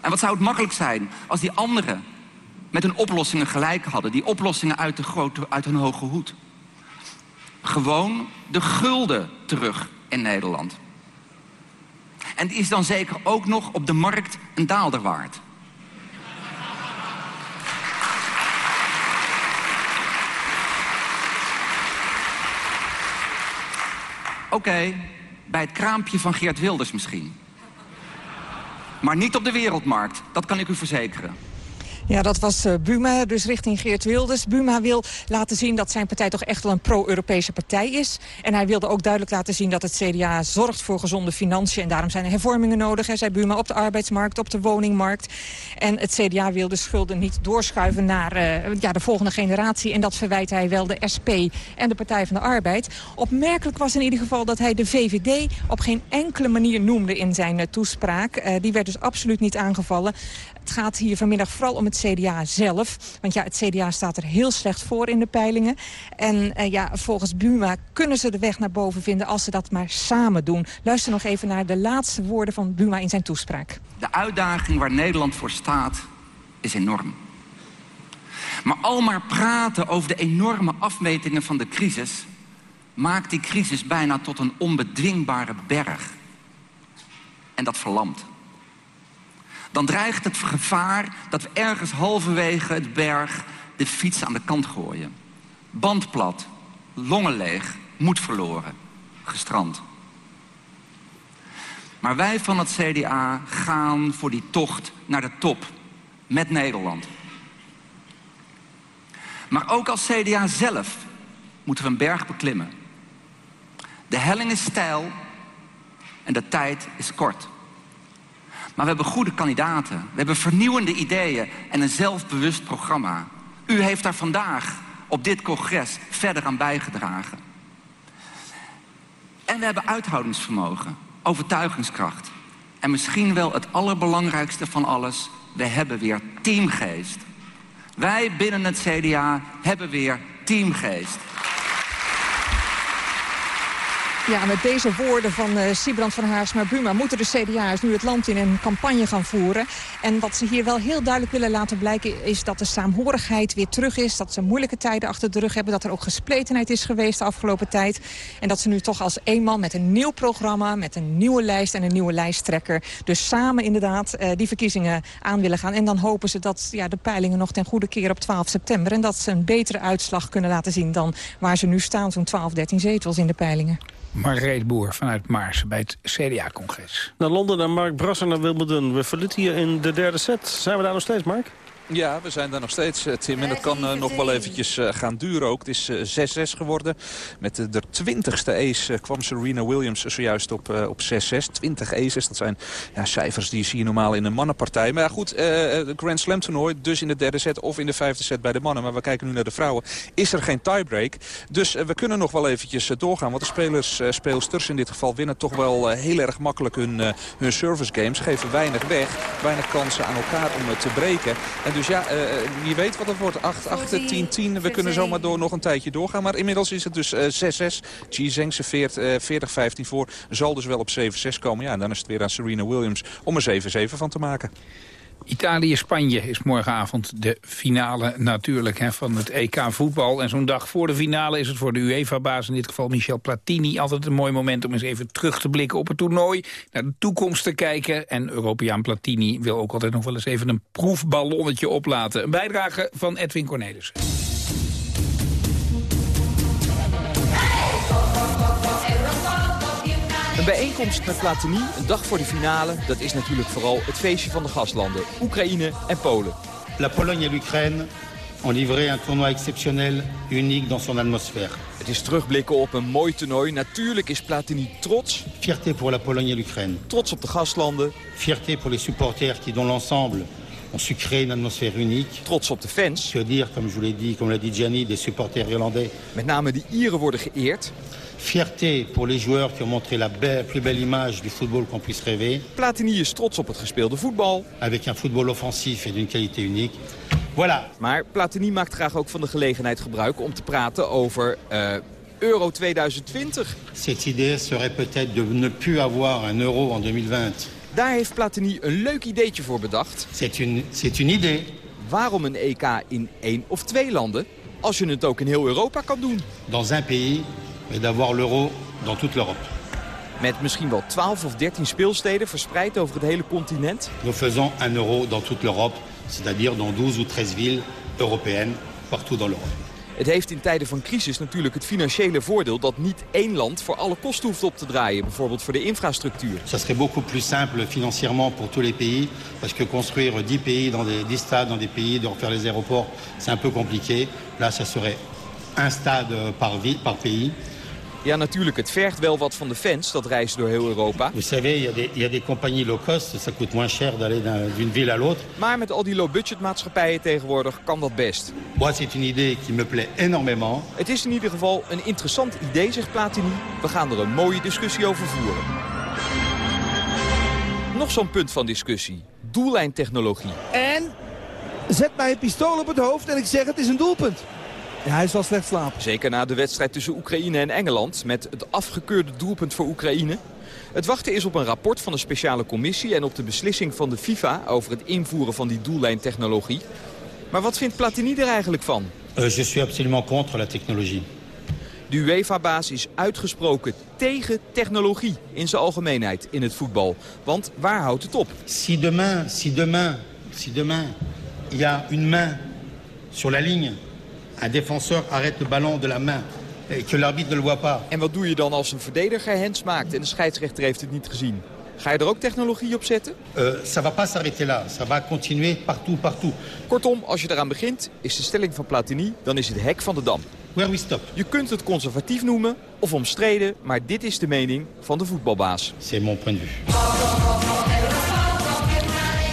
En wat zou het makkelijk zijn als die anderen met hun oplossingen gelijk hadden. Die oplossingen uit, de grote, uit hun hoge hoed. Gewoon de gulden terug in Nederland. En die is dan zeker ook nog op de markt een daalder waard. Oké, bij het kraampje van Geert Wilders misschien. Maar niet op de wereldmarkt, dat kan ik u verzekeren. Ja, dat was uh, Buma, dus richting Geert Wilders. Buma wil laten zien dat zijn partij toch echt wel een pro-Europese partij is. En hij wilde ook duidelijk laten zien dat het CDA zorgt voor gezonde financiën. En daarom zijn er hervormingen nodig, hè, zei Buma, op de arbeidsmarkt, op de woningmarkt. En het CDA wil de schulden niet doorschuiven naar uh, ja, de volgende generatie. En dat verwijt hij wel de SP en de Partij van de Arbeid. Opmerkelijk was in ieder geval dat hij de VVD op geen enkele manier noemde in zijn uh, toespraak. die werd dus absoluut niet aangevallen. Het gaat hier vanmiddag vooral om het CDA zelf. Want ja, het CDA staat er heel slecht voor in de peilingen. En uh, ja, volgens Buma kunnen ze de weg naar boven vinden als ze dat maar samen doen. Luister nog even naar de laatste woorden van Buma in zijn toespraak. De uitdaging waar Nederland voor staat is enorm. Maar al maar praten over de enorme afmetingen van de crisis... maakt die crisis bijna tot een onbedwingbare berg. En dat verlamt. Dan dreigt het gevaar dat we ergens halverwege het berg... de fiets aan de kant gooien. Band plat, longen leeg, moed verloren, gestrand. Maar wij van het CDA gaan voor die tocht naar de top met Nederland. Maar ook als CDA zelf moeten we een berg beklimmen. De helling is steil en de tijd is kort. Maar we hebben goede kandidaten. We hebben vernieuwende ideeën en een zelfbewust programma. U heeft daar vandaag op dit congres verder aan bijgedragen. En we hebben uithoudingsvermogen, overtuigingskracht. En misschien wel het allerbelangrijkste van alles, we hebben weer teamgeest. Wij binnen het CDA hebben weer teamgeest. Ja, met deze woorden van uh, Sibrand van Haarsma-Buma... moeten de CDA's nu het land in een campagne gaan voeren. En wat ze hier wel heel duidelijk willen laten blijken... is dat de saamhorigheid weer terug is. Dat ze moeilijke tijden achter de rug hebben. Dat er ook gespletenheid is geweest de afgelopen tijd. En dat ze nu toch als eenman met een nieuw programma... met een nieuwe lijst en een nieuwe lijsttrekker... dus samen inderdaad uh, die verkiezingen aan willen gaan. En dan hopen ze dat ja, de peilingen nog ten goede keer op 12 september... en dat ze een betere uitslag kunnen laten zien... dan waar ze nu staan, zo'n 12, 13 zetels in de peilingen. Margreet Boer vanuit Maars bij het CDA-congres. Naar Londen, naar Mark Brasser, naar Wimbledon. We verlieten hier in de derde set. Zijn we daar nog steeds, Mark? Ja, we zijn daar nog steeds, Tim. En dat kan uh, nog wel eventjes uh, gaan duren ook. Het is 6-6 uh, geworden. Met de twintigste ace kwam Serena Williams zojuist op, op 6-6. 20 aces, dat zijn ja, cijfers die zie je normaal in een mannenpartij. Maar ja, goed, de Grand Slam toernooi, dus in de derde set of in de vijfde set bij de mannen. Maar we kijken nu naar de vrouwen. Is er geen tiebreak. Dus we kunnen nog wel eventjes doorgaan. Want de spelers, speelsters in dit geval winnen toch wel heel erg makkelijk hun, hun service games. Geven weinig weg, weinig kansen aan elkaar om het te breken. En dus ja, uh, wie weet wat het wordt. 8, 8, 10, 10. We kunnen zomaar door nog een tijdje doorgaan. Maar inmiddels is het dus 6-6. Uh, Xi Zheng serveert 40-15 voor. Zal dus wel op 7-6 komen. Ja, en dan is het weer aan Serena Williams om er 7-7 van te maken. Italië-Spanje is morgenavond de finale natuurlijk hè, van het EK voetbal. En zo'n dag voor de finale is het voor de UEFA-baas, in dit geval Michel Platini... altijd een mooi moment om eens even terug te blikken op het toernooi... naar de toekomst te kijken. En Europeaan Platini wil ook altijd nog wel eens even een proefballonnetje oplaten. Een bijdrage van Edwin Cornelissen. Bijeenkomst met Platini, een dag voor de finale, dat is natuurlijk vooral het feestje van de gastlanden, Oekraïne en Polen. La Pologne et l'Ukraine ont livré un tournoi exceptionnel, unique dans son atmosphère. Het is terugblikken op een mooi toernooi. Natuurlijk is Platini trots. Fierté pour la Pologne et l'Ukraine. Trots op de gastlanden. Fierté pour les supporters qui, dans l'ensemble, ont su créer une atmosphère unique. Trots op de fans. Que dire, comme je vous l'ai dit, comme l'a dit Gianni, des supporters irlandais. Met name de Ieren worden geëerd. Fierté pour les joueurs qui ont montré la belle, plus belle image du football qu'on puisse rêver. Platini is trots op het gespeelde voetbal. Avec un football offensif et d'une qualité unique. Voilà. Maar Platini maakt graag ook van de gelegenheid gebruik om te praten over uh, Euro 2020. Cette idée serait peut-être de ne plus avoir un euro en 2020. Daar heeft Platini een leuk ideetje voor bedacht. C'est une, c'est une idée. Waarom een EK in één of twee landen, als je het ook in heel Europa kan doen? Dans un pays, mais d'avoir l'euro dans toute l'Europe. Met misschien wel 12 of 13 speelsteden verspreid over het hele continent. Nous faisons un euro dans toute l'Europe, c'est-à-dire dans 12 ou 13 villes européennes, partout dans l'Europe. Het heeft in tijden van crisis natuurlijk het financiële voordeel dat niet één land voor alle kosten hoeft op te draaien. Bijvoorbeeld voor de infrastructuur. Ça serait beaucoup plus simple financièrement pour tous les pays. Parce que construire 10 pays dans des 10 stades dans des pays, de refaire les aéroports, c'est un peu compliqué. Là, ça serait un stade par, ville, par pays. Ja, natuurlijk. Het vergt wel wat van de fans, dat reizen door heel Europa. Vous savez, il y, a des, compagnies low cost. Ça coûte moins cher d'aller d'une ville à l'autre. Maar met al die low-budget maatschappijen tegenwoordig kan dat best. Moi, c'est une idée qui me plaît énormément. Het is in ieder geval een interessant idee, zegt Platini. We gaan er een mooie discussie over voeren. Nog zo'n punt van discussie. Doellijntechnologie. En zet mij een pistool op het hoofd en ik zeg het is een doelpunt. Ja, hij zal slecht slapen. Zeker na de wedstrijd tussen Oekraïne en Engeland... met het afgekeurde doelpunt voor Oekraïne. Het wachten is op een rapport van de speciale commissie... en op de beslissing van de FIFA over het invoeren van die doellijntechnologie. Maar wat vindt Platini er eigenlijk van? Uh, je suis absolument contre la technologie. De UEFA-baas is uitgesproken tegen technologie in zijn algemeenheid in het voetbal. Want waar houdt het op? Si demain, si demain, si demain, il y a une main sur la ligne, un défenseur arrête le ballon de la main que l'arbitre ne le voit pas. En wat doe je dan als een verdediger hens maakt en de scheidsrechter heeft het niet gezien? Ga je er ook technologie op zetten? Uh, ça va pas s'arrêter là, ça va continuer partout, partout. Kortom, als je eraan begint, is de stelling van Platini, dan is het hek van de dam. Where we stop. Je kunt het conservatief noemen of omstreden, maar dit is de mening van de voetbalbaas. C'est mon point de vue.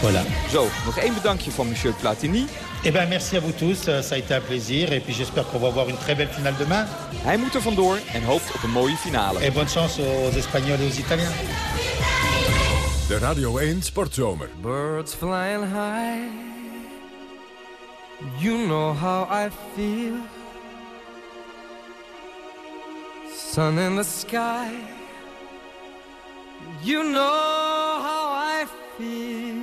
Voilà. Zo, nog één bedankje van monsieur Platini. Eh ben, merci à vous tous, ça a été un plaisir. Et puis j'espère qu'on va avoir une très belle finale demain. Hij moet er vandoor en hoopt op een mooie finale. Et bonne chance aux Espagnols et aux Italiens. De Radio 1 Sportzomer. Birds flying high. You know how I feel. Sun in the sky. You know how I feel.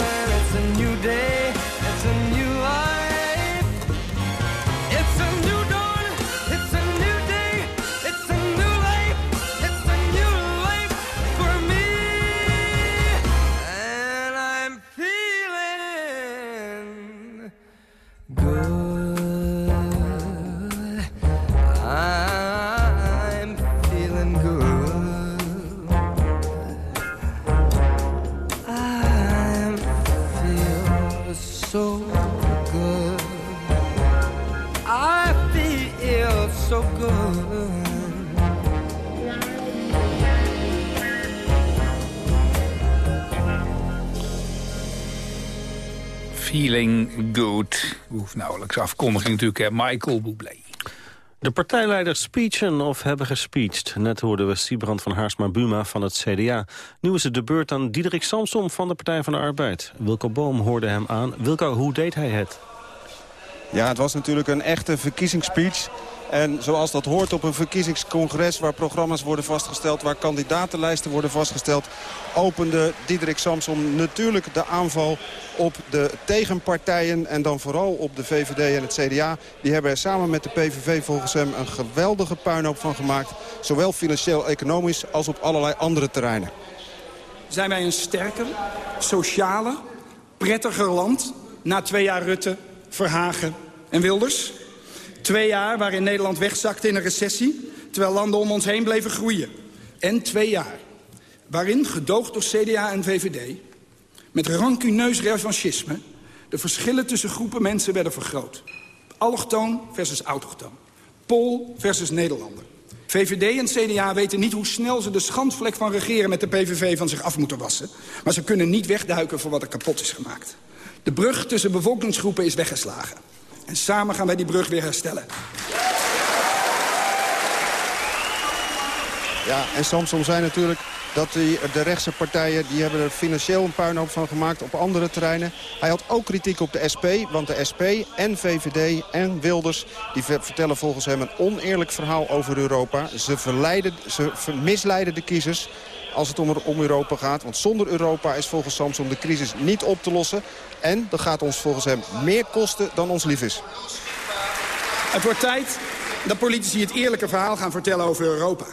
good. Hoeft nauwelijks afkondiging natuurlijk, hè. Michael Bublé. De partijleiders speechen of hebben gespeecht. Net hoorden we Siebrand van Haarsma-Buma van het CDA. Nu is het de beurt aan Diederik Samsom van de Partij van de Arbeid. Wilco Boom hoorde hem aan. Wilco, hoe deed hij het? Ja, het was natuurlijk een echte verkiezingsspeech. En zoals dat hoort op een verkiezingscongres waar programma's worden vastgesteld... waar kandidatenlijsten worden vastgesteld... opende Diederik Samson natuurlijk de aanval op de tegenpartijen... en dan vooral op de VVD en het CDA. Die hebben er samen met de PVV volgens hem een geweldige puinhoop van gemaakt. Zowel financieel-economisch als op allerlei andere terreinen. Zijn wij een sterker, sociale, prettiger land... na twee jaar Rutte, Verhagen en Wilders... Twee jaar waarin Nederland wegzakte in een recessie... terwijl landen om ons heen bleven groeien. En twee jaar waarin, gedoogd door CDA en VVD... met rancuneus revanchisme de verschillen tussen groepen mensen werden vergroot. Allochtoon versus autochtoon. Pool versus Nederlander. VVD en CDA weten niet hoe snel ze de schandvlek van regeren met de PVV van zich af moeten wassen. Maar ze kunnen niet wegduiken voor wat er kapot is gemaakt. De brug tussen bevolkingsgroepen is weggeslagen. En samen gaan wij die brug weer herstellen. Ja, en Samson zei natuurlijk dat de rechtse partijen die hebben er financieel een puinhoop van gemaakt op andere terreinen. Hij had ook kritiek op de SP, want de SP en VVD en Wilders... die vertellen volgens hem een oneerlijk verhaal over Europa. Ze, verleiden, ze misleiden de kiezers als het om, om Europa gaat. Want zonder Europa is volgens Samson de crisis niet op te lossen. En dat gaat ons volgens hem meer kosten dan ons lief is. Het wordt tijd dat politici het eerlijke verhaal gaan vertellen over Europa.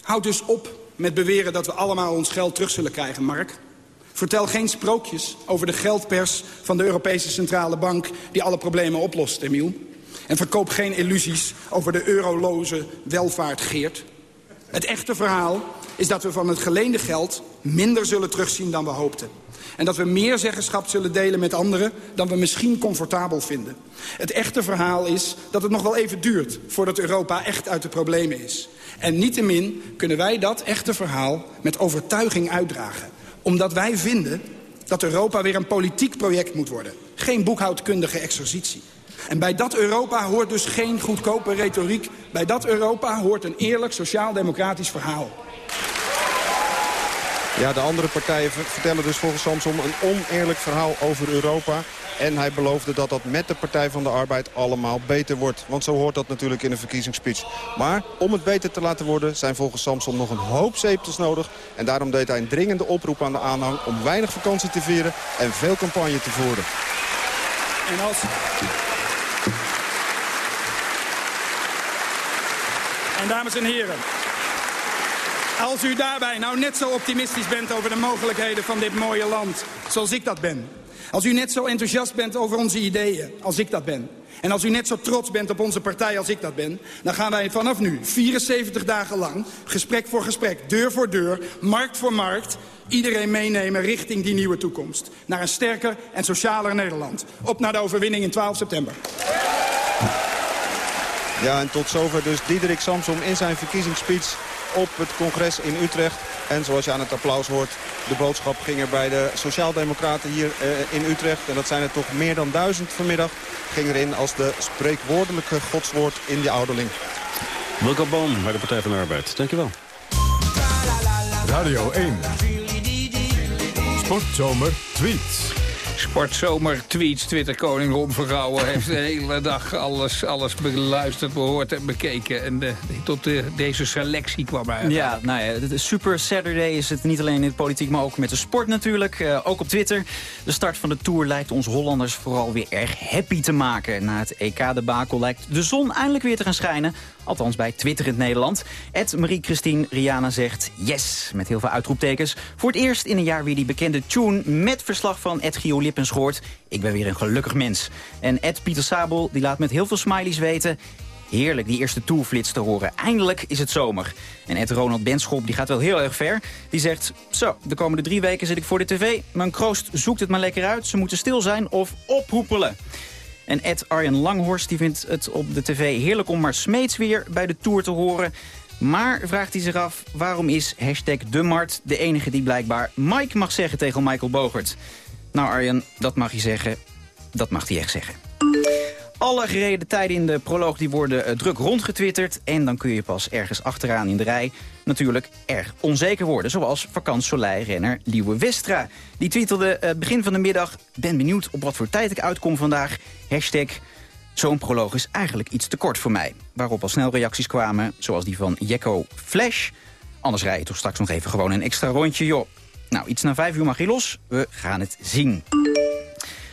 Houd dus op met beweren dat we allemaal ons geld terug zullen krijgen, Mark. Vertel geen sprookjes over de geldpers van de Europese Centrale Bank... die alle problemen oplost, Emiel. En verkoop geen illusies over de euroloze welvaart Geert. Het echte verhaal is dat we van het geleende geld minder zullen terugzien dan we hoopten. En dat we meer zeggenschap zullen delen met anderen dan we misschien comfortabel vinden. Het echte verhaal is dat het nog wel even duurt voordat Europa echt uit de problemen is. En niettemin kunnen wij dat echte verhaal met overtuiging uitdragen. Omdat wij vinden dat Europa weer een politiek project moet worden. Geen boekhoudkundige exercitie. En bij dat Europa hoort dus geen goedkope retoriek. Bij dat Europa hoort een eerlijk sociaal-democratisch verhaal. Ja, de andere partijen vertellen dus volgens Samson een oneerlijk verhaal over Europa. En hij beloofde dat dat met de Partij van de Arbeid allemaal beter wordt. Want zo hoort dat natuurlijk in een verkiezingsspeech. Maar om het beter te laten worden zijn volgens Samson nog een hoop zeeptels nodig. En daarom deed hij een dringende oproep aan de aanhang om weinig vakantie te vieren en veel campagne te voeren. En als... En dames en heren, als u daarbij nou net zo optimistisch bent over de mogelijkheden van dit mooie land, zoals ik dat ben. Als u net zo enthousiast bent over onze ideeën, als ik dat ben. En als u net zo trots bent op onze partij als ik dat ben... dan gaan wij vanaf nu, 74 dagen lang, gesprek voor gesprek, deur voor deur... markt voor markt, iedereen meenemen richting die nieuwe toekomst. Naar een sterker en socialer Nederland. Op naar de overwinning in 12 september. Ja, en tot zover dus Diederik Samsom in zijn verkiezingsspeech op het congres in Utrecht. En zoals je aan het applaus hoort, de boodschap ging er bij de Sociaaldemocraten hier eh, in Utrecht. En dat zijn er toch meer dan duizend vanmiddag. Ging erin als de spreekwoordelijke godswoord in die ouderling. Wilco Boom bij de Partij van de Arbeid. Dankjewel. Radio 1. Sportzomer tweets. Sportzomer tweets, Twitter-koning Ron Vergouwen... heeft de hele dag alles, alles beluisterd, behoord en bekeken. En de, tot de, deze selectie kwam uit. Ja, nou ja, de Super Saturday is het niet alleen in de politiek... maar ook met de sport natuurlijk, uh, ook op Twitter. De start van de Tour lijkt ons Hollanders vooral weer erg happy te maken. Na het EK-debakel lijkt de zon eindelijk weer te gaan schijnen. Althans bij Twitter in Nederland. Ed Marie-Christine Riana zegt yes, met heel veel uitroeptekens. Voor het eerst in een jaar weer die bekende tune met verslag van Ed Lippens gehoord. Ik ben weer een gelukkig mens. En Ed Pieter Sabel die laat met heel veel smileys weten... Heerlijk, die eerste tourflits te horen. Eindelijk is het zomer. En Ed Ronald Benschop die gaat wel heel erg ver. Die zegt, zo, de komende drie weken zit ik voor de tv. Mijn kroost zoekt het maar lekker uit. Ze moeten stil zijn of ophoepelen. En Ed Arjen Langhorst die vindt het op de tv heerlijk om maar Smeets weer bij de Tour te horen. Maar vraagt hij zich af, waarom is hashtag de enige die blijkbaar Mike mag zeggen tegen Michael Bogert? Nou Arjen, dat mag je zeggen. Dat mag hij echt zeggen. Alle gereden tijden in de proloog die worden uh, druk rondgetwitterd. En dan kun je pas ergens achteraan in de rij natuurlijk erg onzeker worden. Zoals vakant renner Liewe Westra. Die twitterde uh, begin van de middag... ben benieuwd op wat voor tijd ik uitkom vandaag. Hashtag Zo'n proloog is eigenlijk iets te kort voor mij. Waarop al snel reacties kwamen, zoals die van Jekko Flash. Anders rij je toch straks nog even gewoon een extra rondje, joh. Nou, iets na vijf uur mag je los. We gaan het zien.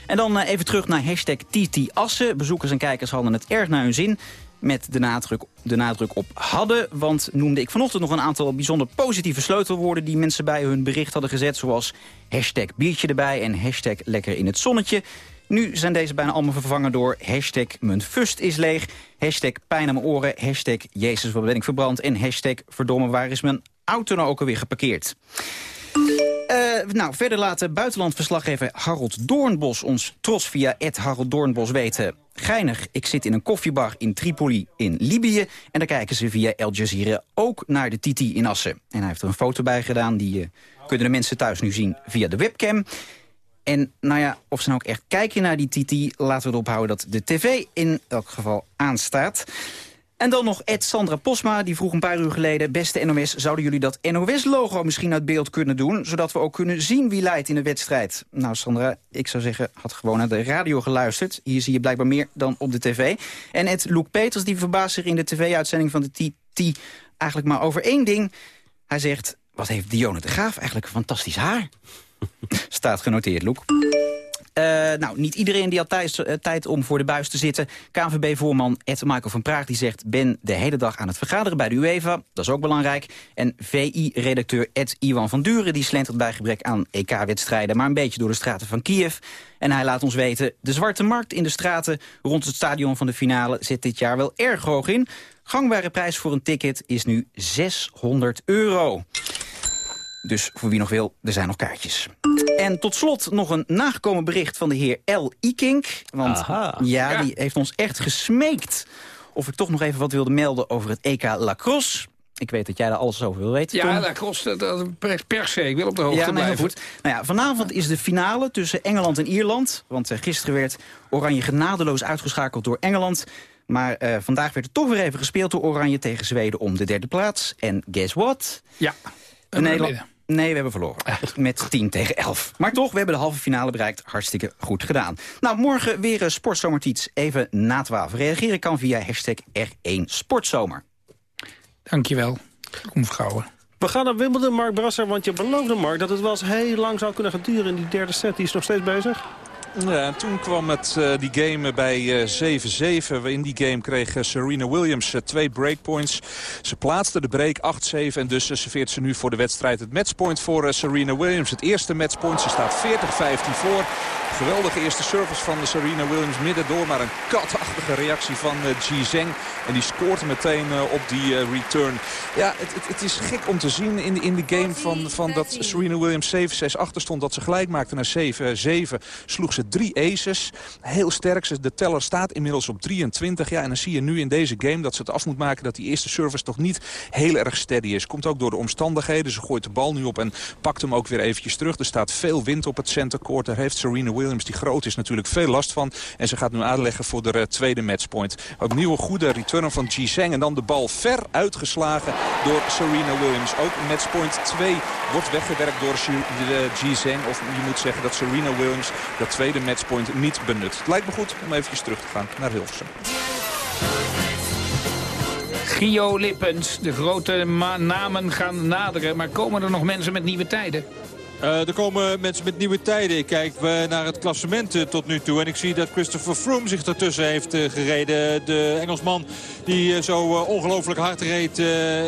En dan eh, even terug naar hashtag TT Assen. Bezoekers en kijkers hadden het erg naar hun zin met de nadruk, de nadruk op hadden. Want noemde ik vanochtend nog een aantal bijzonder positieve sleutelwoorden... die mensen bij hun bericht hadden gezet. Zoals hashtag biertje erbij en hashtag lekker in het zonnetje. Nu zijn deze bijna allemaal vervangen door hashtag mijn is leeg... hashtag pijn aan mijn oren, hashtag jezus wat ben ik verbrand... en hashtag verdomme waar is mijn auto nou ook alweer geparkeerd. Uh, nou, verder laat buitenlandverslaggever Harold Doornbos ons trots via Ed Harold Doornbos weten. Geinig, ik zit in een koffiebar in Tripoli in Libië. En daar kijken ze via Al Jazeera ook naar de Titi in Assen. En hij heeft er een foto bij gedaan, die uh, kunnen de mensen thuis nu zien via de webcam. En nou ja, of ze nou ook echt kijken naar die Titi... laten we erop houden dat de tv in elk geval aanstaat. En dan nog Ed Sandra Posma, die vroeg een paar uur geleden... beste NOS, zouden jullie dat NOS-logo misschien uit beeld kunnen doen... zodat we ook kunnen zien wie leidt in de wedstrijd? Nou, Sandra, ik zou zeggen, had gewoon naar de radio geluisterd. Hier zie je blijkbaar meer dan op de tv. En Ed Luke Peters, die verbaast zich in de tv-uitzending van de TT... eigenlijk maar over één ding. Hij zegt, wat heeft Dionne de Graaf eigenlijk een fantastisch haar. Staat genoteerd, Loek. Uh, nou, niet iedereen die had uh, tijd om voor de buis te zitten. KNVB-voorman Ed Michael van Praag die zegt... ben de hele dag aan het vergaderen bij de UEFA. Dat is ook belangrijk. En VI-redacteur Ed Iwan van Duren die slentert bij gebrek aan EK-wedstrijden... maar een beetje door de straten van Kiev. En hij laat ons weten... de zwarte markt in de straten rond het stadion van de finale... zit dit jaar wel erg hoog in. Gangbare prijs voor een ticket is nu 600 euro. Dus voor wie nog wil, er zijn nog kaartjes. En tot slot nog een nagekomen bericht van de heer L. Ikink. Want ja, ja, die heeft ons echt gesmeekt of ik toch nog even wat wilde melden over het EK Lacrosse. Ik weet dat jij daar alles over wil weten, Ja, lacrosse, dat, per se. Ik wil op de hoogte ja, blijven. Goed. Nou ja, vanavond is de finale tussen Engeland en Ierland. Want uh, gisteren werd Oranje genadeloos uitgeschakeld door Engeland. Maar uh, vandaag werd er toch weer even gespeeld door Oranje tegen Zweden om de derde plaats. En guess what? Ja. Nederland... Nee, we hebben verloren. Met 10 tegen 11. Maar toch, we hebben de halve finale bereikt. Hartstikke goed gedaan. Nou, morgen weer een sportzomertiets. Even na 12. Reageren kan via hashtag R1 Sportzomer. Dankjewel. Kom vrouwen. We gaan naar Wimbledon, Mark Brasser, want je beloofde, Mark... dat het wel eens heel lang zou kunnen gaan duren in die derde set. Die is nog steeds bezig. Ja, en toen kwam het, uh, die game bij uh, 7-7. In die game kreeg uh, Serena Williams twee breakpoints. Ze plaatste de break 8-7 en dus serveert ze nu voor de wedstrijd het matchpoint voor Serena Williams. Het eerste matchpoint. Ze staat 40-15 voor. Geweldige eerste service van Serena Williams midden door. Maar een katachtige reactie van Ji Zheng. En die scoort meteen op die return. Ja, het, het, het, is gek om te zien in, in de game van, van dat Serena Williams 7-6 achter stond. Dat ze gelijk maakte naar 7-7. Sloeg ze drie aces. Heel sterk. De teller staat inmiddels op 23. Ja, en dan zie je nu in deze game dat ze het af moet maken... dat die eerste service toch niet heel erg steady is. Komt ook door de omstandigheden. Ze gooit de bal nu op en pakt hem ook weer eventjes terug. Er staat veel wind op het centercourt. Daar heeft Serena Williams, die groot is, natuurlijk veel last van. En ze gaat nu aanleggen voor de uh, tweede matchpoint. Opnieuw een goede return van Ji Zheng. En dan de bal ver uitgeslagen door Serena Williams. Ook matchpoint 2 wordt weggewerkt door Ji Zheng. Of je moet zeggen dat Serena Williams dat tweede matchpoint niet benut. Het lijkt me goed om eventjes terug te gaan naar Hilversum. Gio Lippens, de grote namen gaan naderen. Maar komen er nog mensen met nieuwe tijden? Uh, er komen mensen met nieuwe tijden. Ik kijk naar het klassement uh, tot nu toe. En ik zie dat Christopher Froome zich ertussen heeft gereden. De Engelsman die zo ongelooflijk hard reed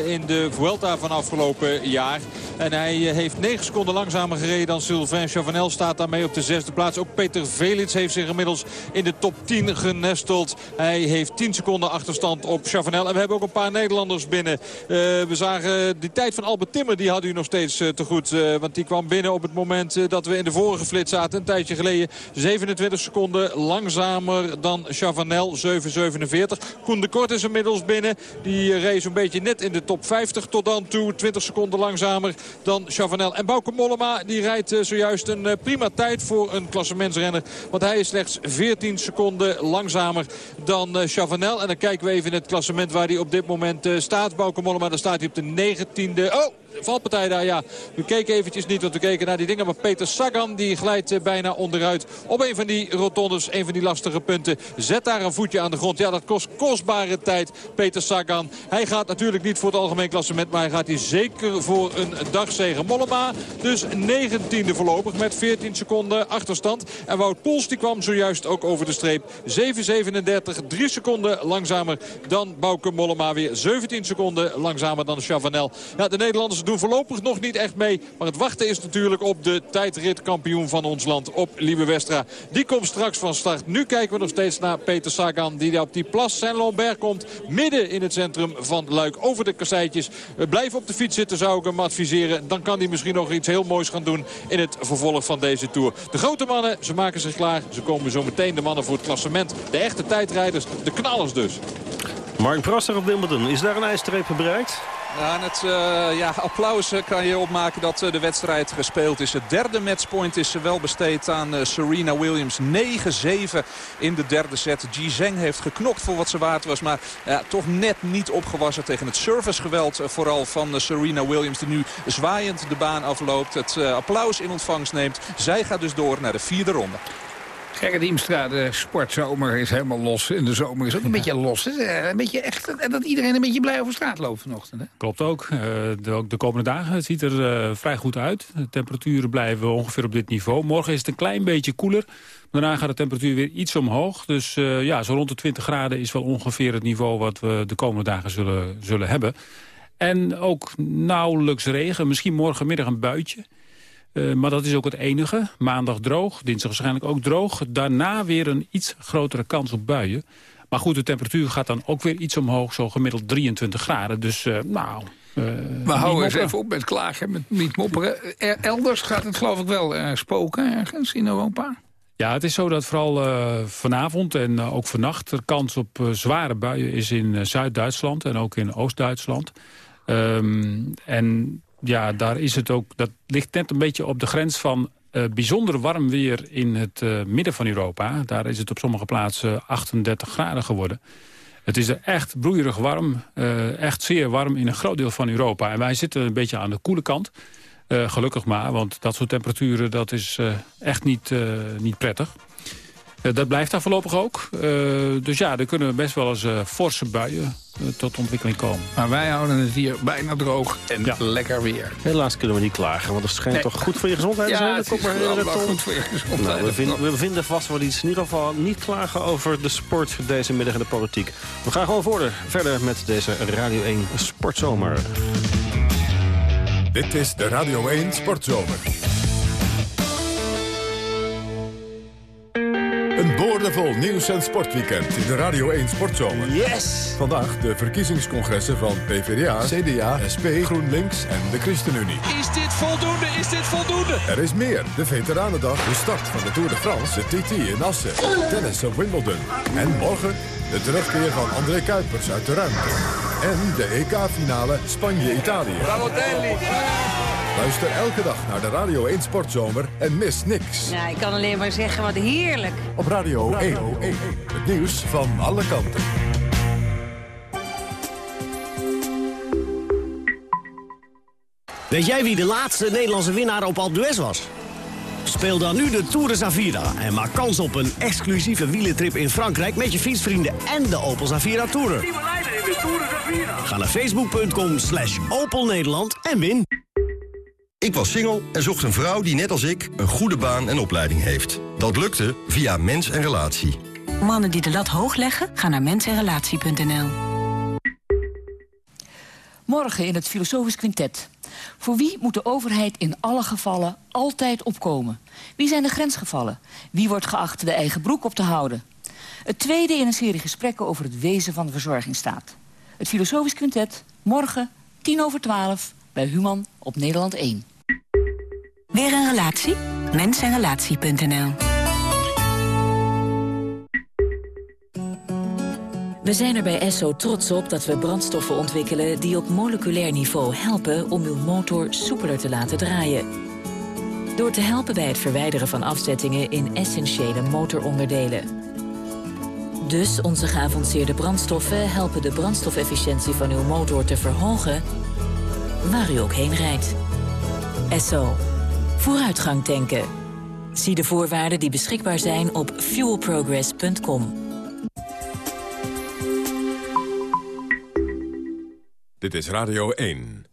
in de Vuelta van afgelopen jaar. En hij heeft 9 seconden langzamer gereden dan Sylvain Chavanel. Staat daarmee op de zesde plaats. Ook Peter Velits heeft zich inmiddels in de top 10 genesteld. Hij heeft 10 seconden achterstand op Chavanel. En we hebben ook een paar Nederlanders binnen. we zagen die tijd van Albert Timmer. Die had u nog steeds te goed. want die kwam binnen op het moment eh, dat we in de vorige flits zaten. Een tijdje geleden 27 seconden langzamer dan Chavanel. 7,47. Koen de Kort is inmiddels binnen. Die race een beetje net in de top 50 tot dan toe. 20 seconden langzamer dan Chavanel. En Bauke Mollema die rijdt zojuist een prima tijd voor een klassementsrenner. Want hij is slechts 14 seconden langzamer dan Chavanel. En dan kijken we even in het klassement waar hij op dit moment staat. Bauke Mollema, dan staat hij op de 19e. Oh! Valpartij daar, ja. We keken eventjes niet, want we keken naar die dingen. Maar Peter Sagan, die glijdt eh, bijna onderuit op een van die rotondes. Een van die lastige punten. Zet daar een voetje aan de grond. Ja, dat kost kostbare tijd, Peter Sagan. Hij gaat natuurlijk niet voor het algemeen klassement. Maar hij gaat hier zeker voor een dagzegen. Mollema dus 19e voorlopig met 14 seconden achterstand. En Wout Poels die kwam zojuist ook over de streep. 7.37, 3 seconden langzamer dan Bauke Mollema. Weer 17 seconden langzamer dan Chavanel. Ja, de Nederlanders doen voorlopig nog niet echt mee. Maar het wachten is natuurlijk op de tijdritkampioen van ons land, op Liebe Westra. Die komt straks van start. Nu kijken we nog steeds naar Peter Sagan, die op die Plas Saint-Lambert komt. Midden in het centrum van Luik, over de kasseitjes. Blijf op de fiets zitten, zou ik hem adviseren. Dan kan hij misschien nog iets heel moois gaan doen in het vervolg van deze Tour. De grote mannen, ze maken zich klaar. Ze komen zo meteen de mannen voor het klassement. De echte tijdrijders, de knallers dus. Mark Brasser op Wimbledon. Is daar een ijstreep bereikt? Ja, het uh, ja, applaus kan je opmaken dat uh, de wedstrijd gespeeld is. Het derde matchpoint is wel besteed aan Serena Williams. 9-7 in de derde set. Ji Zheng heeft geknokt voor wat ze waard was. Maar toch net niet opgewassen tegen het servicegeweld. vooral van Serena Williams die nu zwaaiend de baan afloopt. Het applaus in ontvangst neemt. Zij gaat dus door naar de vierde ronde. Gerrit Diemstra, de sportzomer is helemaal los. En de zomer is ook een beetje los. Een beetje echt, dat iedereen een beetje blij over straat loopt vanochtend. Hè? Klopt ook. Uh, de, de, komende dagen ziet er uh, vrij goed uit. De temperaturen blijven ongeveer op dit niveau. Morgen is het een klein beetje koeler. Daarna gaat de temperatuur weer iets omhoog. Dus ja, zo rond de 20 graden is wel ongeveer het niveau... wat we de komende dagen zullen, zullen hebben. En ook nauwelijks regen. Misschien morgenmiddag een buitje. Uh, maar dat is ook het enige. Maandag droog, dinsdag waarschijnlijk ook droog. Daarna weer een iets grotere kans op buien. Maar goed, de temperatuur gaat dan ook weer iets omhoog. Zo gemiddeld 23 graden. Dus uh, nou... Uh, maar hou eens even op met klagen, met niet mopperen. elders gaat het geloof ik wel spoken ergens in Europa. Ja, het is zo dat vooral uh, vanavond en uh, ook vannacht... er kans op uh, zware buien is in Zuid-Duitsland en ook in Oost-Duitsland. Um, en ja, daar is het ook, dat ligt net een beetje op de grens van uh, bijzonder warm weer in het uh, midden van Europa. Daar is het op sommige plaatsen 38 graden geworden. Het is er echt broeierig warm, uh, echt zeer warm in een groot deel van Europa. En wij zitten een beetje aan de koele kant. gelukkig maar, want dat soort temperaturen dat is echt niet, niet prettig. Eh, dat blijft daar voorlopig ook. Uh, dus ja, er kunnen best wel eens uh, forse buien tot ontwikkeling komen. Maar wij houden het hier bijna droog en ja. lekker weer. Helaas kunnen we niet klagen, want het schijnt nee. toch goed voor je gezondheid te ja, zijn. Het is maar goed voor je gezondheid. Nou, we, vinden, we vinden vast wel iets. In ieder geval niet klagen over de sport deze middag in de politiek. We gaan gewoon verder, verder met deze Radio 1 Sportzomer. Dit is de Radio 1 Sportzomer. Een boordevol nieuws- en sportweekend in de Radio 1 Sportzomer. Yes! Vandaag de verkiezingscongressen van PvdA, CDA, SP, GroenLinks en de ChristenUnie. Is dit voldoende? Is dit voldoende? Er is meer. De Veteranendag, de start van de Tour de France, de TT in Assen, tennis op Wimbledon. En morgen de terugkeer van André Kuipers uit de ruimte. En de EK-finale Spanje-Italië. Bravo Delhi! Luister elke dag naar de Radio 1 Sportzomer en mis niks. Ja, ik kan alleen maar zeggen, wat heerlijk. Op Radio 1, het nieuws van alle kanten. Weet jij wie de laatste Nederlandse winnaar op Alpe d'Huez was? Speel dan nu de Tour de Zavira en maak kans op een exclusieve wielentrip in Frankrijk... met je fietsvrienden en de Opel Zavira Tourer. Ga naar facebook.com slash Opel Nederland en win. Ik was single en zocht een vrouw die net als ik een goede baan en opleiding heeft. Dat lukte via Mens en Relatie. Mannen die de lat hoog leggen, gaan naar mensenrelatie.nl. Morgen in het Filosofisch Quintet. Voor wie moet de overheid in alle gevallen altijd opkomen? Wie zijn de grensgevallen? Wie wordt geacht de eigen broek op te houden? Het tweede in een serie gesprekken over het wezen van de verzorgingsstaat. Het Filosofisch Quintet, morgen, tien over twaalf, bij Human op Nederland 1. Weer een relatie? Mensenrelatie.nl We zijn er bij Esso trots op dat we brandstoffen ontwikkelen... die op moleculair niveau helpen om uw motor soepeler te laten draaien. Door te helpen bij het verwijderen van afzettingen in essentiële motoronderdelen. Dus onze geavanceerde brandstoffen helpen de brandstofefficiëntie van uw motor te verhogen... waar u ook heen rijdt. Esso. Vooruitgang tanken. Zie de voorwaarden die beschikbaar zijn op fuelprogress.com. Dit is Radio 1.